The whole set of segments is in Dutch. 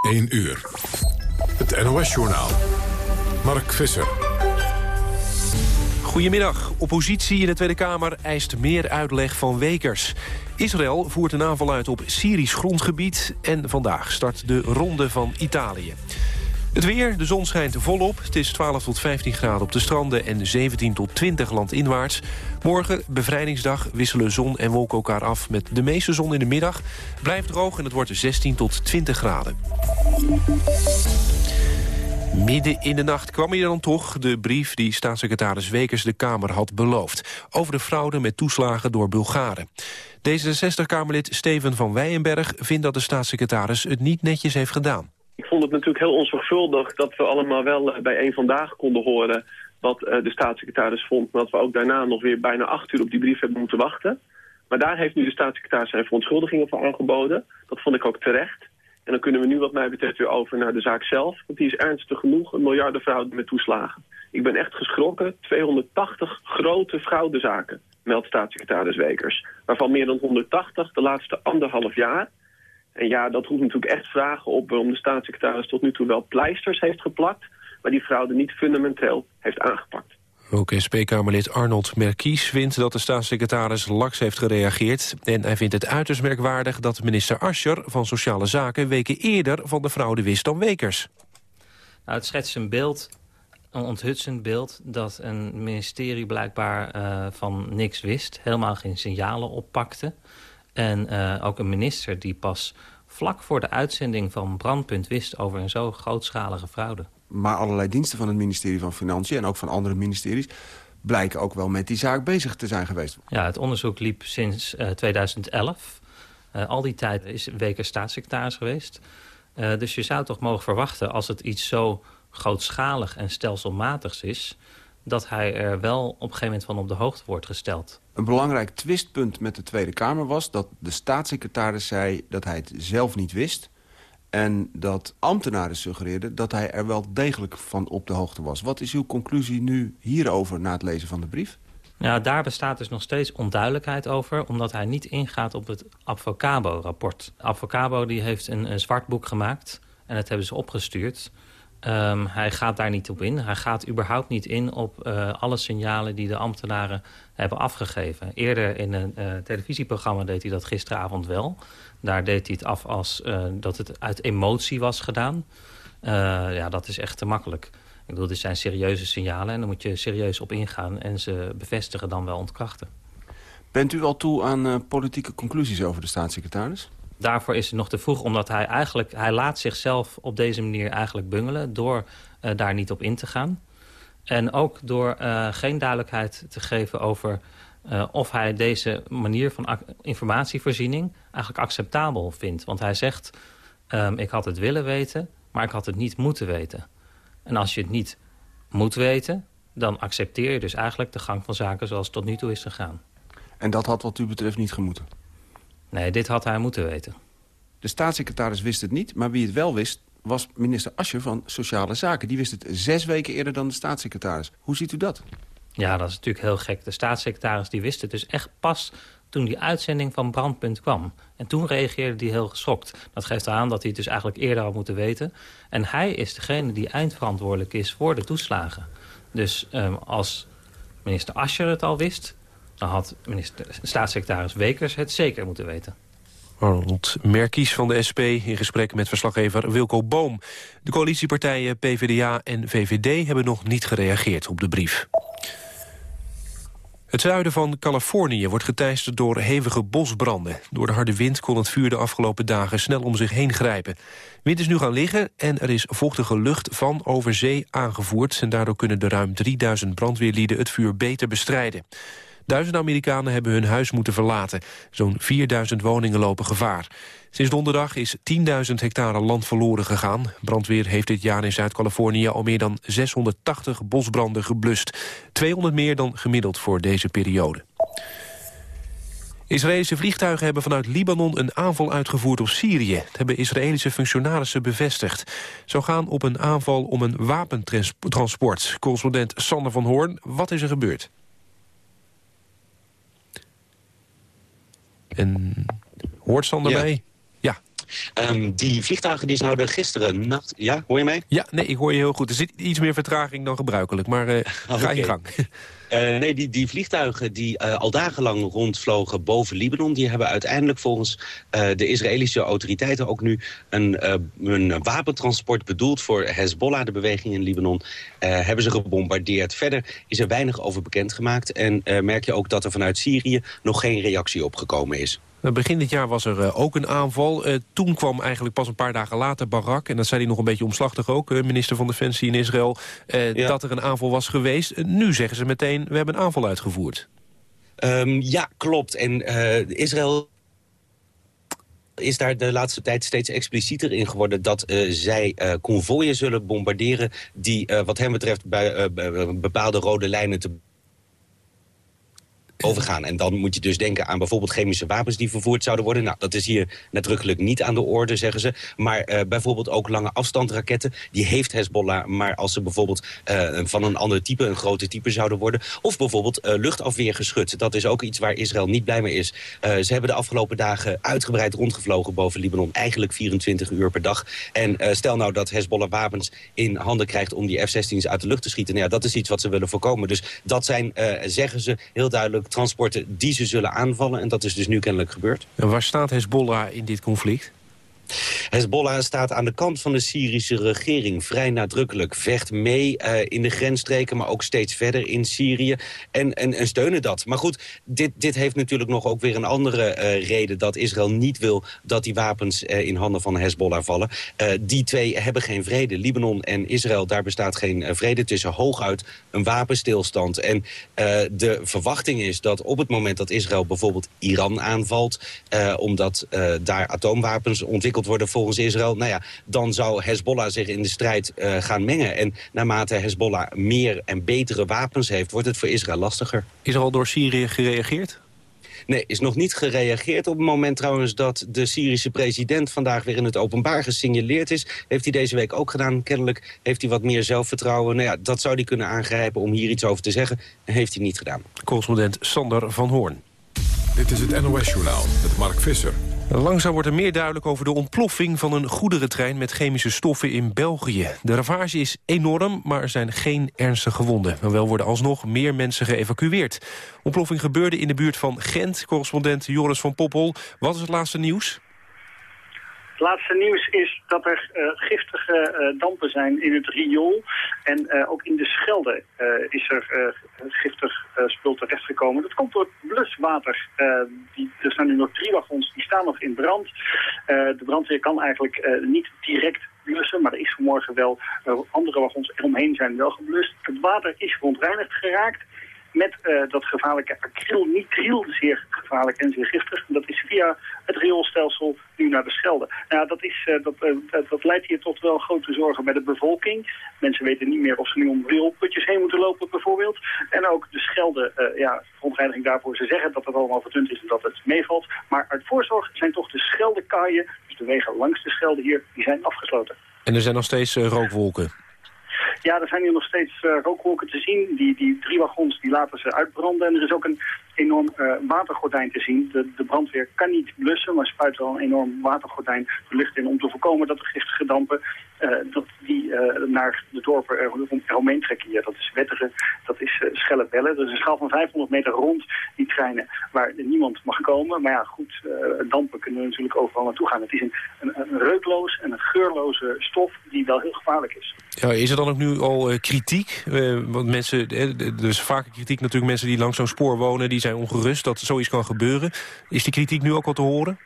1 uur. Het NOS-journaal. Mark Visser. Goedemiddag. Oppositie in de Tweede Kamer eist meer uitleg van Wekers. Israël voert een aanval uit op Syrisch grondgebied... en vandaag start de ronde van Italië. Het weer, de zon schijnt volop. Het is 12 tot 15 graden op de stranden en 17 tot 20 landinwaarts. Morgen, bevrijdingsdag, wisselen zon en wolken elkaar af... met de meeste zon in de middag. Blijft droog en het wordt 16 tot 20 graden. Midden in de nacht kwam hier dan toch de brief die staatssecretaris Wekers de Kamer had beloofd. Over de fraude met toeslagen door Bulgaren. D66-Kamerlid Steven van Weijenberg vindt dat de staatssecretaris het niet netjes heeft gedaan. Ik vond het natuurlijk heel onzorgvuldig dat we allemaal wel eh, bij één vandaag konden horen wat eh, de staatssecretaris vond. Maar dat we ook daarna nog weer bijna acht uur op die brief hebben moeten wachten. Maar daar heeft nu de staatssecretaris zijn verontschuldigingen voor aangeboden. Dat vond ik ook terecht. En dan kunnen we nu wat mij betreft weer over naar de zaak zelf. Want die is ernstig genoeg, een miljardenfraude met toeslagen. Ik ben echt geschrokken. 280 grote fraudezaken, meldt staatssecretaris Wekers. Waarvan meer dan 180 de laatste anderhalf jaar. En ja, dat roept natuurlijk echt vragen op waarom de staatssecretaris tot nu toe wel pleisters heeft geplakt, maar die fraude niet fundamenteel heeft aangepakt. Ook SP-Kamerlid Arnold Merkies vindt dat de staatssecretaris laks heeft gereageerd. En hij vindt het uiterst merkwaardig dat minister Ascher van Sociale Zaken... weken eerder van de fraude wist dan Wekers. Nou, het schetst een beeld, een onthutsend beeld... dat een ministerie blijkbaar uh, van niks wist. Helemaal geen signalen oppakte. En uh, ook een minister die pas vlak voor de uitzending van Brandpunt wist... over een zo grootschalige fraude. Maar allerlei diensten van het ministerie van Financiën... en ook van andere ministeries blijken ook wel met die zaak bezig te zijn geweest. Ja, het onderzoek liep sinds uh, 2011. Uh, al die tijd is Weker staatssecretaris geweest. Dus je zou toch mogen verwachten als het iets zo grootschalig en stelselmatigs is dat hij er wel op een gegeven moment van op de hoogte wordt gesteld. Een belangrijk twistpunt met de Tweede Kamer was dat de staatssecretaris zei dat hij het zelf niet wist... en dat ambtenaren suggereerden dat hij er wel degelijk van op de hoogte was. Wat is uw conclusie nu hierover na het lezen van de brief? Ja, daar bestaat dus nog steeds onduidelijkheid over... omdat hij niet ingaat op het Avocabo-rapport. Avocabo die heeft een, een zwart boek gemaakt en dat hebben ze opgestuurd... Um, hij gaat daar niet op in. Hij gaat überhaupt niet in op uh, alle signalen die de ambtenaren hebben afgegeven. Eerder in een uh, televisieprogramma deed hij dat gisteravond wel. Daar deed hij het af als uh, dat het uit emotie was gedaan. ja, dat is echt te makkelijk. Ik bedoel, dit zijn serieuze signalen en daar moet je serieus op ingaan... en ze bevestigen dan wel ontkrachten. Bent u al toe aan politieke conclusies over de staatssecretaris? Daarvoor is het nog te vroeg, omdat hij eigenlijk... hij laat zichzelf op deze manier eigenlijk bungelen... door uh, daar niet op in te gaan. En ook door uh, geen duidelijkheid te geven over... Uh, of hij deze manier van informatievoorziening eigenlijk acceptabel vindt. Want hij zegt, um, ik had het willen weten, maar ik had het niet moeten weten. En als je het niet moet weten, dan accepteer je dus eigenlijk de gang van zaken zoals het tot nu toe is gegaan. En dat had wat u betreft niet gemoeten? Nee, dit had hij moeten weten. De staatssecretaris wist het niet, maar wie het wel wist... was minister Ascher van Sociale Zaken. Die wist het zes weken eerder dan de staatssecretaris. Hoe ziet u dat? Ja, dat is natuurlijk heel gek. De staatssecretaris die wist het dus echt pas toen die uitzending van Brandpunt kwam. En toen reageerde hij heel geschokt. Dat geeft aan dat hij het dus eigenlijk eerder had moeten weten. En hij is degene die eindverantwoordelijk is voor de toeslagen. Dus um, als minister Ascher het al wist... Dan had minister, staatssecretaris Wekers het zeker moeten weten. Arnold Merkies van de SP in gesprek met verslaggever Wilco Boom. De coalitiepartijen PvdA en VVD hebben nog niet gereageerd op de brief. Het zuiden van Californië wordt geteisterd door hevige bosbranden. Door de harde wind kon het vuur de afgelopen dagen snel om zich heen grijpen. Wind is nu gaan liggen en er is vochtige lucht van over zee aangevoerd... en daardoor kunnen de ruim 3000 brandweerlieden het vuur beter bestrijden. Duizenden Amerikanen hebben hun huis moeten verlaten. Zo'n 4000 woningen lopen gevaar. Sinds donderdag is 10.000 hectare land verloren gegaan. Brandweer heeft dit jaar in Zuid-Californië al meer dan 680 bosbranden geblust. 200 meer dan gemiddeld voor deze periode. Israëlische vliegtuigen hebben vanuit Libanon een aanval uitgevoerd op Syrië. Dat hebben Israëlische functionarissen bevestigd. Zo gaan op een aanval om een wapentransport. Correspondent Sander van Hoorn, wat is er gebeurd? En hoort Sander ja. mee? Ja. Um, die vliegtuigen die zouden gisteren nacht... Ja, hoor je mij? Ja, nee, ik hoor je heel goed. Er zit iets meer vertraging dan gebruikelijk, maar uh, ga je gang. Uh, nee, die, die vliegtuigen die uh, al dagenlang rondvlogen boven Libanon... die hebben uiteindelijk volgens uh, de Israëlische autoriteiten ook nu... Een, een wapentransport bedoeld voor Hezbollah, de beweging in Libanon... hebben ze gebombardeerd. Verder is er weinig over bekendgemaakt. En merk je ook dat er vanuit Syrië nog geen reactie op gekomen is. Begin dit jaar was er ook een aanval. toen kwam eigenlijk pas een paar dagen later Barak... en dat zei hij nog een beetje omslachtig ook, minister van Defensie in Israël... Ja. dat er een aanval was geweest. nu zeggen ze meteen, we hebben een aanval uitgevoerd. Um, ja, klopt. En uh, Israël is daar de laatste tijd steeds explicieter in geworden... dat uh, zij uh, konvooien zullen bombarderen... die wat hem betreft bij bepaalde rode lijnen te overgaan. En dan moet je dus denken aan bijvoorbeeld chemische wapens die vervoerd zouden worden. Nou, dat is hier nadrukkelijk niet aan de orde, zeggen ze. Maar uh, bijvoorbeeld ook lange afstandraketten. Die heeft Hezbollah, maar als ze bijvoorbeeld uh, van een ander type, een groter type zouden worden. Of bijvoorbeeld uh, luchtafweergeschut. Dat is ook iets waar Israël niet blij mee is. ze hebben de afgelopen dagen uitgebreid rondgevlogen boven Libanon. Eigenlijk 24 uur per dag. En stel nou dat Hezbollah wapens in handen krijgt om die F-16's uit de lucht te schieten. Nou ja, dat is iets wat ze willen voorkomen. Dus dat zijn, zeggen ze, heel duidelijk transporten die ze zullen aanvallen. En dat is dus nu kennelijk gebeurd. En waar staat Hezbollah in dit conflict? Hezbollah staat aan de kant van de Syrische regering vrij nadrukkelijk. Vecht mee uh, in de grensstreken, maar ook steeds verder in Syrië. En, en, en steunen dat. Maar goed, dit, dit heeft natuurlijk nog ook weer een andere uh, reden... dat Israël niet wil dat die wapens uh, in handen van Hezbollah vallen. die twee hebben geen vrede. Libanon en Israël, daar bestaat geen vrede tussen. Hooguit een wapenstilstand. En de verwachting is dat op het moment dat Israël bijvoorbeeld Iran aanvalt... omdat daar atoomwapens ontwikkeld worden volgens Israël... nou ja, dan zou Hezbollah zich in de strijd uh, gaan mengen. En naarmate Hezbollah meer en betere wapens heeft... wordt het voor Israël lastiger. Is er al door Syrië gereageerd? Nee, is nog niet gereageerd. Op het moment trouwens dat de Syrische president vandaag weer in het openbaar gesignaleerd is. Heeft hij deze week ook gedaan. Kennelijk heeft hij wat meer zelfvertrouwen. Nou ja, dat zou hij kunnen aangrijpen om hier iets over te zeggen. Heeft hij niet gedaan. Correspondent Sander van Hoorn. Dit is het NOS-journaal met Mark Visser. Langzaam wordt er meer duidelijk over de ontploffing van een goederentrein met chemische stoffen in België. De ravage is enorm, maar er zijn geen ernstige gewonden. Maar worden alsnog meer mensen geëvacueerd. Ontploffing gebeurde in de buurt van Gent. Correspondent Joris van Poppel. Wat is het laatste nieuws? Het laatste nieuws is dat er uh, giftige uh, dampen zijn in het riool. En uh, ook in de Schelde is er giftig spul terechtgekomen. Dat komt door bluswater. die, er zijn nu nog drie wagons, die staan nog in brand. de brandweer kan eigenlijk niet direct blussen, maar er is vanmorgen wel andere wagons eromheen zijn wel geblust. Het water is verontreinigd geraakt met uh, dat gevaarlijke acrylnitriel, zeer gevaarlijk en zeer giftig. Dat is via het rioolstelsel nu naar de Schelde. Nou, dat, is, uh, dat, uh, dat, leidt hier tot wel grote zorgen bij de bevolking. Mensen weten niet meer of ze nu om rioolputjes heen moeten lopen bijvoorbeeld. En ook de Schelde, ja, verontreiniging daarvoor. Ze zeggen dat het allemaal verdund is en dat het meevalt. Maar uit voorzorg zijn toch de Scheldekaaien, dus de wegen langs de Schelde hier, die zijn afgesloten. En er zijn nog steeds rookwolken? Ja, er zijn hier nog steeds uh, rookwolken te zien. Die, die drie wagons die laten ze uitbranden. En er is ook een enorm uh, watergordijn te zien. De, de, brandweer kan niet blussen, maar spuit wel een enorm watergordijn de lucht in... om te voorkomen dat de giftige dampen uh, dat die, naar de dorpen eromheen trekken hier. Dat is Wetteren, dat is uh, Schellebellen. Dat is een schaal van 500 meter rond die treinen waar niemand mag komen. Maar ja, goed, dampen kunnen natuurlijk overal naartoe gaan. Het is een, een, reukloos en een geurloze stof die wel heel gevaarlijk is. Ja, is er dan ook nu al kritiek? Want mensen, er is vaker kritiek natuurlijk mensen die langs zo'n spoor wonen... die zijn ongerust dat zoiets kan gebeuren. Is die kritiek nu ook al te horen?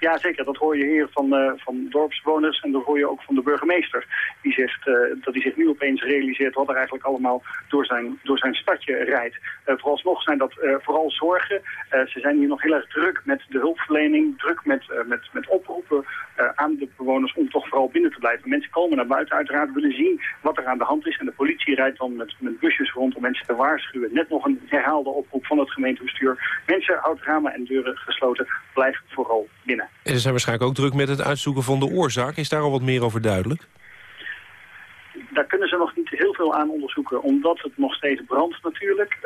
Ja, zeker. Dat hoor je hier van, uh, van dorpsbewoners en dat hoor je ook van de burgemeester. Die zegt uh, dat hij zich nu opeens realiseert wat er eigenlijk allemaal door zijn, door zijn stadje rijdt. Uh, vooralsnog zijn dat vooral zorgen. ze zijn hier nog heel erg druk met de hulpverlening, druk met, met, met oproepen aan de bewoners om toch vooral binnen te blijven. Mensen komen naar buiten uiteraard, willen zien wat er aan de hand is. En de politie rijdt dan met, met busjes rond om mensen te waarschuwen. Net nog een herhaalde oproep van het gemeentebestuur. Mensen, houd ramen en deuren gesloten, blijf vooral binnen. En ze zijn waarschijnlijk ook druk met het uitzoeken van de oorzaak. Is daar al wat meer over duidelijk? daar kunnen ze nog niet heel veel aan onderzoeken, omdat het nog steeds brandt natuurlijk.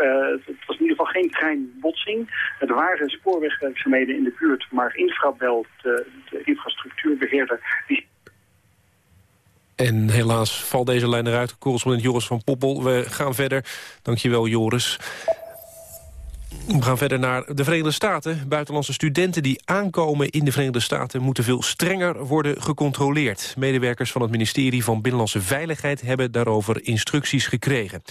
het was in ieder geval geen treinbotsing. Er waren spoorwegwerkzaamheden in de buurt, maar Infrabel, de, de infrastructuurbeheerder, die en helaas valt deze lijn eruit. Correspondent Joris van Poppel. We gaan verder. Dankjewel, Joris. We gaan verder naar de Verenigde Staten. Buitenlandse studenten die aankomen in de Verenigde Staten... moeten veel strenger worden gecontroleerd. Medewerkers van het ministerie van Binnenlandse Veiligheid... hebben daarover instructies gekregen.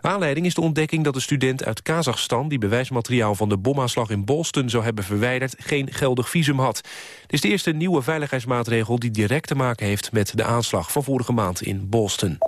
Aanleiding is de ontdekking dat de student uit Kazachstan... die bewijsmateriaal van de bomaanslag in Boston zou hebben verwijderd... geen geldig visum had. Het is de eerste nieuwe veiligheidsmaatregel... die direct te maken heeft met de aanslag van vorige maand in Boston.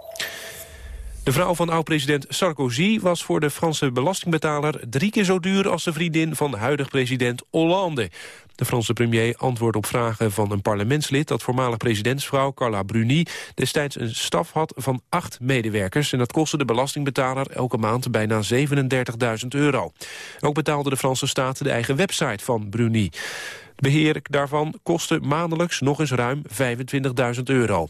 De vrouw van oud-president Sarkozy was voor de Franse belastingbetaler drie keer zo duur als de vriendin van huidig president Hollande. De Franse premier antwoordt op vragen van een parlementslid... dat voormalig presidentsvrouw Carla Bruni destijds een staf had van acht medewerkers. En dat kostte de belastingbetaler elke maand bijna 37.000 euro. Ook betaalde de Franse staat de eigen website van Bruni. Beheer daarvan kostte maandelijks nog eens ruim 25.000 euro.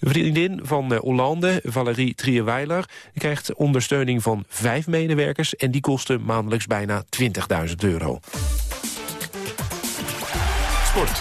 De vriendin van eh, Hollande, Valérie Trierweiler, krijgt ondersteuning van vijf medewerkers... en die kosten maandelijks bijna 20.000 euro. Sport.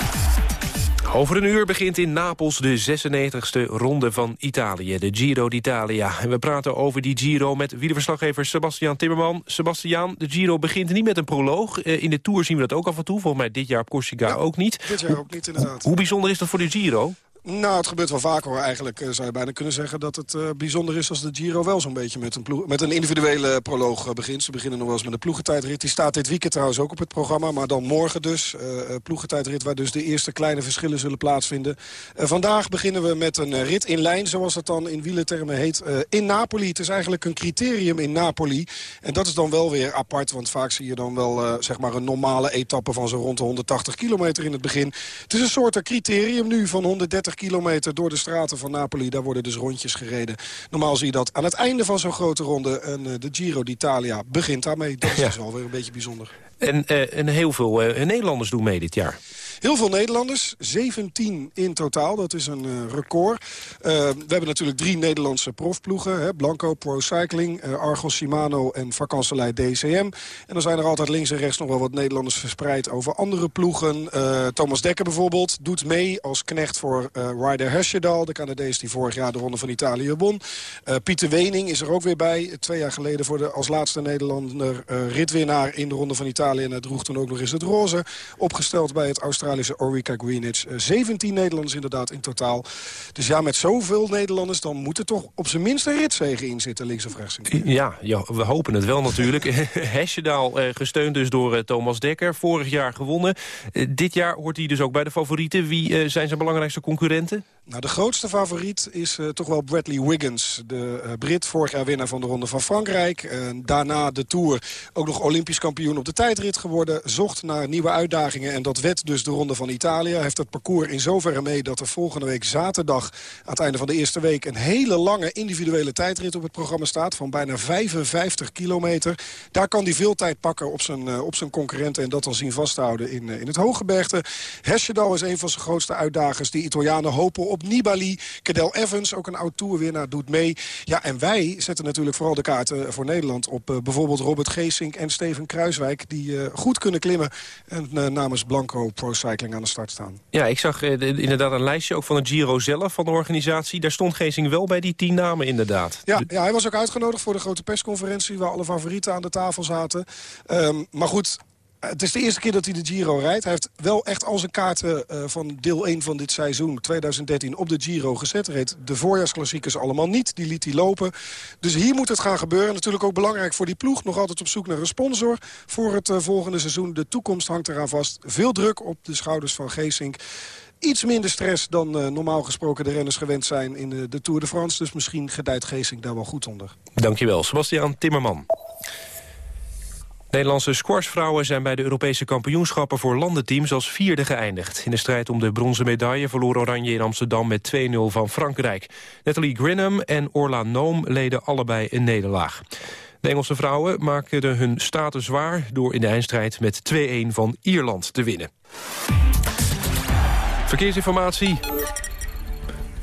Over een uur begint in Napels de 96e ronde van Italië, de Giro d'Italia. En we praten over die Giro met wielerverslaggever Sebastian Timmerman. Sebastian, de Giro begint niet met een proloog. Eh, in de Tour zien we dat ook af en toe. Volgens mij dit jaar op Corsica ook niet. Dit jaar ook niet, inderdaad. Hoe bijzonder is dat voor de Giro? Nou, het gebeurt wel vaker hoor. Eigenlijk uh, zou je bijna kunnen zeggen dat het uh, bijzonder is... als de Giro wel zo'n beetje met een, met een individuele proloog uh, begint. Ze beginnen nog wel eens met een ploegentijdrit. Die staat dit weekend trouwens ook op het programma. Maar dan morgen dus. ploegentijdrit waar dus de eerste kleine verschillen zullen plaatsvinden. vandaag beginnen we met een rit in lijn, zoals dat dan in wielertermen heet. in Napoli. Het is eigenlijk een criterium in Napoli. En dat is dan wel weer apart. Want vaak zie je dan wel zeg maar een normale etappe van zo rond de 180 kilometer in het begin. Het is een soort criterium nu van 130 kilometer door de straten van Napoli. Daar worden dus rondjes gereden. Normaal zie je dat aan het einde van zo'n grote ronde. En uh, de Giro d'Italia begint daarmee. Dat is ja. dus wel weer een beetje bijzonder. En, uh, en heel veel uh, Nederlanders doen mee dit jaar. Heel veel Nederlanders, 17 in totaal. Dat is een uh, record. Uh, we hebben natuurlijk drie Nederlandse profploegen. Hè, Blanco Pro Cycling, uh, Argos Shimano en Vakanselij DCM. En dan zijn er altijd links en rechts nog wel wat Nederlanders verspreid over andere ploegen. Thomas Dekker bijvoorbeeld doet mee als knecht voor Ryder Hesjedal. De Canadees die vorig jaar de Ronde van Italië won. Pieter Wening is er ook weer bij. Twee jaar geleden voor de als laatste Nederlander ritwinnaar in de Ronde van Italië. En hij droeg toen ook nog eens het roze. Opgesteld bij het Australië Australische Orica Greenwich. 17 Nederlanders inderdaad in totaal. Dus ja, met zoveel Nederlanders... dan moet er toch op zijn minst een ritzegen in zitten, links of rechts. Ja, ja, we hopen het wel natuurlijk. Hesjedaal eh, gesteund dus door eh, Thomas Dekker. Vorig jaar gewonnen. Eh, dit jaar hoort hij dus ook bij de favorieten. Wie zijn zijn belangrijkste concurrenten? Nou, de grootste favoriet is uh, toch wel Bradley Wiggins. De uh, Brit, vorig jaar winnaar van de Ronde van Frankrijk. Uh, daarna de Tour ook nog Olympisch kampioen op de tijdrit geworden. Zocht naar nieuwe uitdagingen en dat werd dus de Ronde van Italië. Hij heeft het parcours in zoverre mee dat er volgende week zaterdag... aan het einde van de eerste week een hele lange individuele tijdrit op het programma staat... van bijna 55 kilometer. Daar kan hij veel tijd pakken op zijn, op zijn concurrenten... en dat dan zien vasthouden in, in het Hooggebergte. Hesjedal is een van zijn grootste uitdagers. Die Italianen hopen op Nibali. Cadel Evans, ook een oud toerwinnaar, doet mee. Ja, en wij zetten natuurlijk vooral de kaarten voor Nederland... op uh, bijvoorbeeld Robert Geesink en Steven Kruiswijk... die goed kunnen klimmen en namens Blanco Pro Aan de start staan. Ja, ik zag inderdaad een lijstje ook van het Giro zelf, van de organisatie. Daar stond Geesink wel bij die tien namen inderdaad. Ja, ja, hij was ook uitgenodigd voor de grote persconferentie... waar alle favorieten aan de tafel zaten. Um, maar goed, het is de eerste keer dat hij de Giro rijdt. Hij heeft wel echt al zijn kaarten uh, van deel 1 van dit seizoen 2013 op de Giro gezet. Reed de voorjaarsklassiekers allemaal niet. Die liet hij lopen. Dus hier moet het gaan gebeuren. Natuurlijk ook belangrijk voor die ploeg. Nog altijd op zoek naar een sponsor voor het uh, volgende seizoen. De toekomst hangt eraan vast. Veel druk op de schouders van Geesink. Iets minder stress dan uh, normaal gesproken de renners gewend zijn in de, de Tour de France. Dus misschien gedijt Geesink daar wel goed onder. Dankjewel, Sebastian Timmerman. Nederlandse squashvrouwen zijn bij de Europese kampioenschappen voor landenteams als vierde geëindigd. In de strijd om de bronzen medaille verloor Oranje in Amsterdam met 2-0 van Frankrijk. Natalie Grinham en Orla Noom leden allebei een nederlaag. De Engelse vrouwen maakten hun status zwaar door in de eindstrijd met 2-1 van Ierland te winnen. Verkeersinformatie.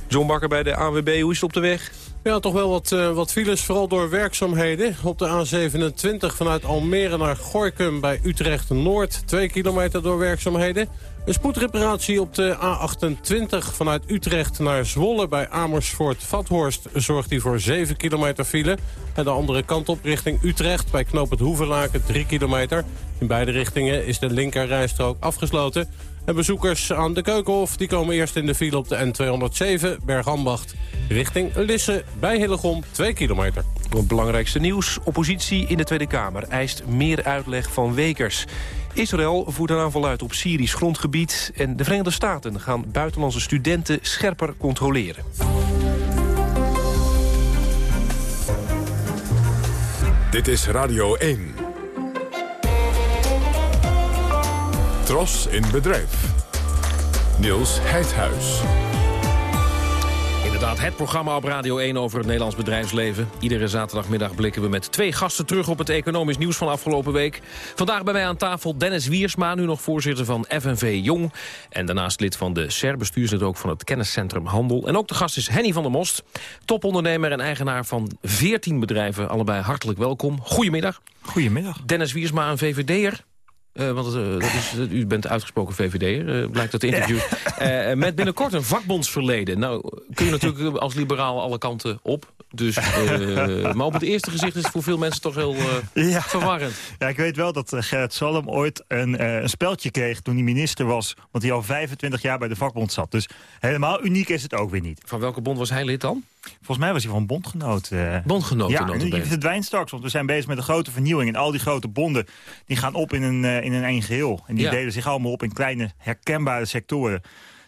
John Bakker bij de ANWB, hoe is het op de weg? Ja, toch wel wat, uh, wat files, vooral door werkzaamheden. Op de A27 vanuit Almere naar Gorkum bij Utrecht-Noord. Twee kilometer door werkzaamheden. Een spoedreparatie op de A28 vanuit Utrecht naar Zwolle... bij Amersfoort-Vathorst zorgt die voor 7 kilometer file. En de andere kant op richting Utrecht bij knoop het Hoevelaken 3 kilometer. In beide richtingen is de linkerrijstrook afgesloten. En bezoekers aan de Keukenhof die komen eerst in de file op de N207 Bergambacht. Richting Lisse bij Hillegom 2 kilometer. Het belangrijkste nieuws. Oppositie in de Tweede Kamer eist meer uitleg van Wekers. Israël voert een aanval uit op Syrisch grondgebied... en de Verenigde Staten gaan buitenlandse studenten scherper controleren. Dit is Radio 1. Tros in bedrijf. Niels Heidhuis. Inderdaad, het programma op Radio 1 over het Nederlands bedrijfsleven. Iedere zaterdagmiddag blikken we met twee gasten terug op het economisch nieuws van afgelopen week. Vandaag bij mij aan tafel Dennis Wiersma, nu nog voorzitter van FNV Jong. En daarnaast lid van de SER, bestuurslid ook van het kenniscentrum Handel. En ook de gast is Henny van der Most, topondernemer en eigenaar van 14 bedrijven. Allebei hartelijk welkom. Goedemiddag. Goedemiddag. Dennis Wiersma, een VVD'er. Uh, want uh, dat is, u bent uitgesproken VVD'er, blijkt uit de interview. met binnenkort een vakbondsverleden. Nou, kun je natuurlijk als liberaal alle kanten op. Dus, maar op het eerste gezicht is het voor veel mensen toch heel ja. verwarrend. Ja, ik weet wel dat Gerrit Salm ooit een, een speltje kreeg toen hij minister was. Want hij al 25 jaar bij de vakbond zat. Dus helemaal uniek is het ook weer niet. Van welke bond was hij lid dan? Volgens mij was hij van bondgenoot. Uh... Bondgenoot, Ja, en die verdwijnt straks, want we zijn bezig met een grote vernieuwing. En al die grote bonden die gaan op in een, uh, in een één geheel. En die ja. delen zich allemaal op in kleine, herkenbare sectoren.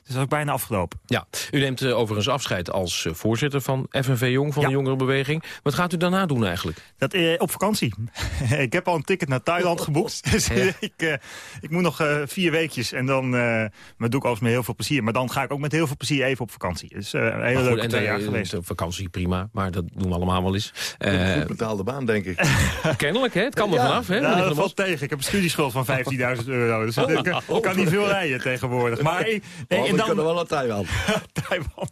Dus dat is ook bijna afgelopen. Ja, u neemt uh, overigens afscheid als uh, voorzitter van FNV Jong, van ja. de jongerenbeweging. Wat gaat u daarna doen eigenlijk? Dat, uh, op vakantie. ik heb al een ticket naar Thailand geboekt. dus ja. ik, ik moet nog vier weekjes en dan maar doe ik alles met heel veel plezier. Maar dan ga ik ook met heel veel plezier even op vakantie. Dus een hele leuke twee jaar geweest. Vakantie, prima. Maar dat doen we allemaal wel eens. Een goed betaalde baan, denk ik. Kennelijk, hè? Het kan er ja. vanaf. Hè? Nou, dat valt tegen. Ik heb een studieschuld van 15.000 euro. Dus ik, ik kan niet veel rijden tegenwoordig. Maar... Nee, en dan kunnen wel naar Taiwan. Taiwan.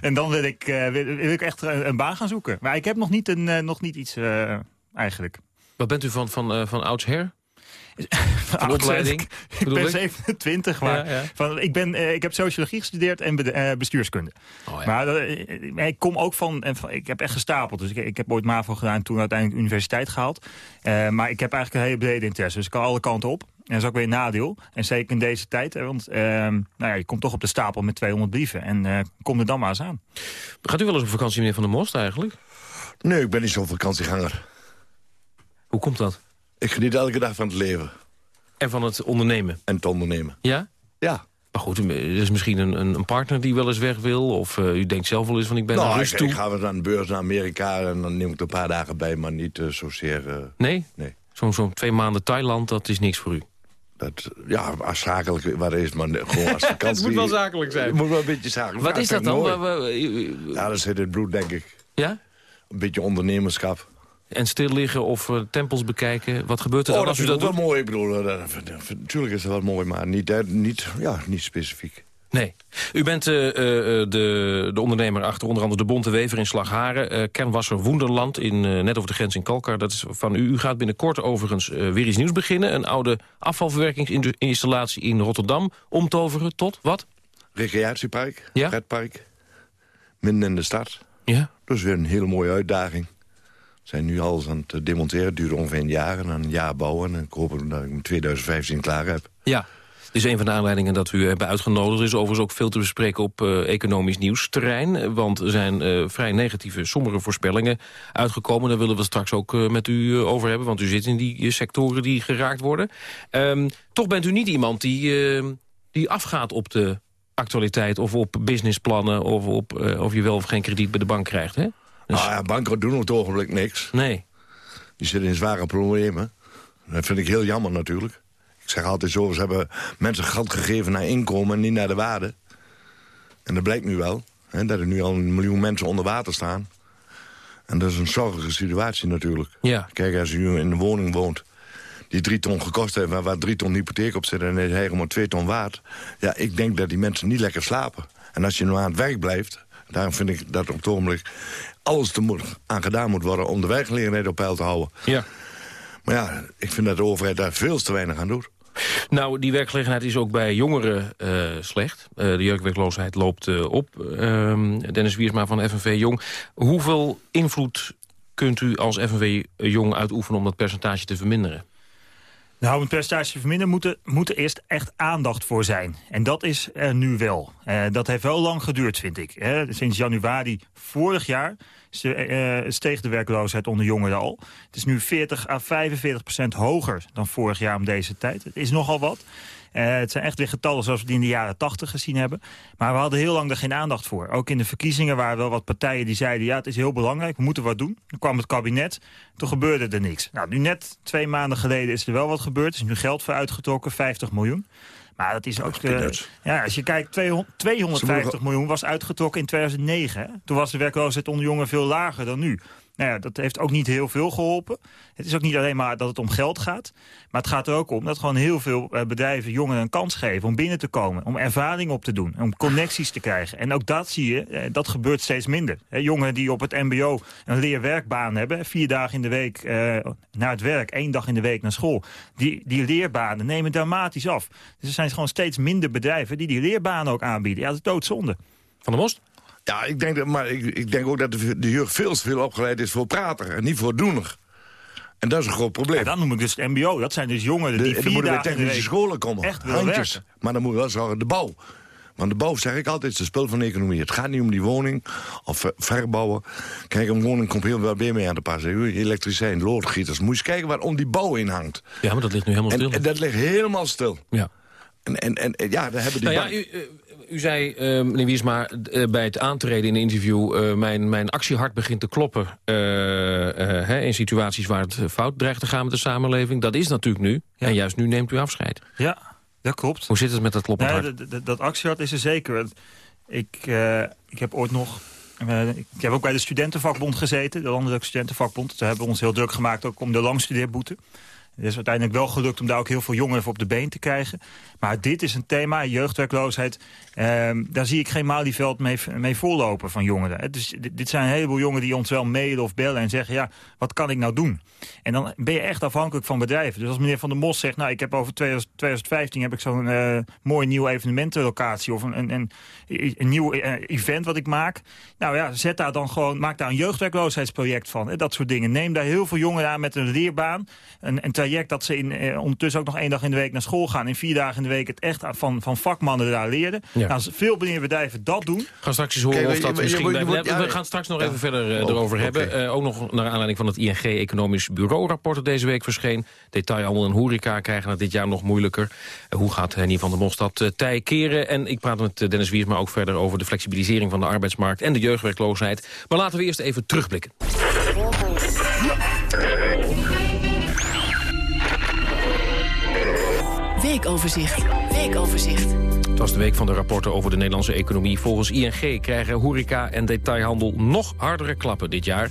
En dan wil ik, uh, wil, wil, ik echt een, een, baan gaan zoeken. Maar ik heb nog niet, een, uh, nog niet iets uh, eigenlijk. Wat bent u van, van, van oudsher? Van opleiding? Ik, ik ben 27, maar ja, ja. Van, ik, ben, ik heb sociologie gestudeerd en be, bestuurskunde. Oh, ja. Maar ik kom ook van, van, ik heb echt gestapeld. Dus ik, ik heb ooit MAVO gedaan en toen uiteindelijk universiteit gehaald. maar ik heb eigenlijk een hele brede interesse. Dus ik kan alle kanten op. En dat is ook weer een nadeel. En zeker in deze tijd. Hè, want uh, nou ja, je komt toch op de stapel met 200 brieven. En uh, kom er dan maar eens aan. Gaat u wel eens op vakantie, meneer Van der Most, eigenlijk? Nee, ik ben niet zo'n vakantieganger. Hoe komt dat? Ik geniet elke dag van het leven. En van het ondernemen? En het ondernemen. Ja? Ja. Maar goed, er is misschien een, een partner die wel eens weg wil? Of uh, u denkt zelf wel eens van ik ben nou, naar rust ik, toe? ik ga aan de beurs naar Amerika en dan neem ik er een paar dagen bij, maar niet uh, zozeer... Uh, nee? Nee. Zo'n zo twee maanden Thailand, dat is niks voor u? Dat, ja, als zakelijk waar is, maar gewoon als vakantie... het moet wel zakelijk zijn. Het moet wel een beetje zakelijk Wat is dat dan? Ja, dat zit in het bloed, denk ik. Ja? Een beetje ondernemerschap. En stil liggen of uh, tempels bekijken? Wat gebeurt er dan oh, als u dat doet? wel mooi. Ik bedoel, natuurlijk is dat wel mooi, maar niet, uh, niet, ja, niet specifiek. Nee. U bent uh, uh, de, de ondernemer achter onder andere de Bonte Wever in Slagharen. Uh, kernwasser Woenderland, in, net over de grens in Kalkar. Dat is van u. U gaat binnenkort overigens weer iets nieuws beginnen. Een oude afvalverwerkingsinstallatie in Rotterdam omtoveren tot wat? Recreatiepark, ja? pretpark. Midden in de stad. Ja. Dus weer een hele mooie uitdaging. We zijn nu al aan het demonteren. Het duurt ongeveer een jaar en een jaar bouwen. En ik hoop dat ik in 2015 klaar heb. Ja. Is een van de aanleidingen dat u hebben uitgenodigd. Er is overigens ook veel te bespreken op uh, economisch nieuwsterrein. Want er zijn uh, vrij negatieve, sommige voorspellingen uitgekomen. Daar willen we straks ook uh, met u over hebben. Want u zit in die sectoren die geraakt worden. Um, toch bent u niet iemand die, die afgaat op de actualiteit... of op businessplannen of op of je wel of geen krediet bij de bank krijgt, hè? Dus... Nou ja, banken doen op het ogenblik niks. Nee. Die zitten in zware problemen. Dat vind ik heel jammer natuurlijk. Ik zeg altijd zo, ze hebben mensen geld gegeven naar inkomen en niet naar de waarde. En dat blijkt nu wel. Hè, dat er nu al een miljoen mensen onder water staan. En dat is een zorgelijke situatie natuurlijk. Ja. Kijk, als u in een woning woont die drie ton gekost heeft... waar, waar drie ton hypotheek op zit en is helemaal twee ton waard... ja, ik denk dat die mensen niet lekker slapen. En als je nu aan het werk blijft, Daarom vind ik dat op het ogenblik alles te aan gedaan moet worden... om de werkgelegenheid op peil te houden. Ja. Maar ja, ik vind dat de overheid daar veel te weinig aan doet. Nou, die werkgelegenheid is ook bij jongeren uh, slecht. Uh, de jeugdwerkloosheid loopt uh, op. Ehm, Dennis Wiersma van FNV Jong. Hoeveel invloed kunt u als FNV Jong uitoefenen om dat percentage te verminderen? Nou, het percentage verminderen moet er, er eerst echt aandacht voor zijn. En dat is er nu wel. Uh, dat heeft wel lang geduurd, vind ik. Hè. Sinds januari vorig jaar uh, steeg de werkloosheid onder jongeren al. Het is nu 40 à 45 procent hoger dan vorig jaar om deze tijd. Het is nogal wat. Uh, het zijn echt weer getallen zoals we die in de jaren 80 gezien hebben. Maar we hadden heel lang er geen aandacht voor. Ook in de verkiezingen waren wel wat partijen die zeiden... ja, het is heel belangrijk, we moeten wat doen. Dan kwam het kabinet, toen gebeurde er niks. Nou, nu net twee maanden geleden is er wel wat gebeurd. Er is nu geld voor uitgetrokken, 50 miljoen. Maar dat is ook... Uh, ja, als je kijkt, 200, 250 miljoen was uitgetrokken in 2009. Hè? Toen was de werkloosheid onder jongeren veel lager dan nu. Nou ja, dat heeft ook niet heel veel geholpen. Het is ook niet alleen maar dat het om geld gaat. Maar het gaat er ook om dat gewoon heel veel eh, bedrijven jongeren een kans geven om binnen te komen. Om ervaring op te doen. Om connecties te krijgen. En ook dat zie je, eh, dat gebeurt steeds minder. Jongeren die op het mbo een leerwerkbaan hebben. Vier dagen in de week uh, naar het werk. één dag in de week naar school. Die, die leerbanen nemen dramatisch af. Dus er zijn gewoon steeds minder bedrijven die die leerbanen ook aanbieden. Ja, dat is doodzonde. Van der Most? Ja, ik denk, dat, maar ik, ik denk ook dat de, de jeugd veel te veel opgeleid is voor prater en niet voor doener. En dat is een groot probleem. Ja, dan noem ik dus het mbo. Dat zijn dus jongeren die de, vier moeten dagen technische scholen komen. Echt Handjes. Maar dan moet je wel zorgen, de bouw. Want de bouw, zeg ik altijd, is de spul van de economie. Het gaat niet om die woning of verbouwen. Kijk, een woning komt heel wel weer mee aan de pas. Elektricien, loodgieters. Moet je eens kijken waar om die bouw in hangt. Ja, maar dat ligt nu helemaal stil. En, en dat ligt helemaal stil. Ja. En, en, en ja, daar hebben die... Nou ja, u, u zei, uh, meneer Wiesma, uh, bij het aantreden in een interview... Uh, mijn, mijn actiehart begint te kloppen hè, in situaties waar het fout dreigt te gaan met de samenleving. Dat is natuurlijk nu. Ja. En juist nu neemt u afscheid. Ja, dat klopt. Hoe zit het met dat kloppend nee, hart? Dat, dat actiehart is er zeker. Ik, ik heb ooit nog... ik heb ook bij de studentenvakbond gezeten, de Landelijke Studentenvakbond. Daar hebben ons heel druk gemaakt ook om de langstudeerboete. Het is uiteindelijk wel gelukt om daar ook heel veel jongeren voor op de been te krijgen. Maar dit is een thema, jeugdwerkloosheid. Eh, daar zie ik geen Malieveld mee, mee voorlopen van jongeren. Dus dit zijn een heleboel jongeren die ons wel mailen of bellen en zeggen... ja, wat kan ik nou doen? En dan ben je echt afhankelijk van bedrijven. Dus als meneer Van der Mos zegt... nou, ik heb over 2015 heb ik zo'n uh, mooi nieuw evenementenlocatie... of een, een, nieuw uh, event wat ik maak. Nou ja, zet daar dan gewoon, maak daar een jeugdwerkloosheidsproject van. Hè, dat soort dingen. Neem daar heel veel jongeren aan met een leerbaan. Een, een traject dat ze in, uh, ondertussen ook nog één dag in de week naar school gaan. In vier dagen in de week het echt van, van vakmannen daar leren. Ja. Nou, als veel meer bedrijven dat doen... Gaan straks eens horen of dat misschien... Je, je, ja, we gaan straks nog even verder uh, erover hebben. Okay. Uh, ook nog naar aanleiding van het ING Economisch Bureau-rapport dat deze week verscheen. Detailhandel en horeca krijgen het dit jaar nog moeilijker. Uh, hoe gaat Henny van der Mos dat tij keren? En ik praat met Dennis Wiersma ook verder over de flexibilisering van de arbeidsmarkt... en de jeugdwerkloosheid. Maar laten we eerst even terugblikken. Weekoverzicht. Weekoverzicht. Het was de week van de rapporten over de Nederlandse economie. Volgens ING krijgen horeca en detailhandel nog hardere klappen dit jaar.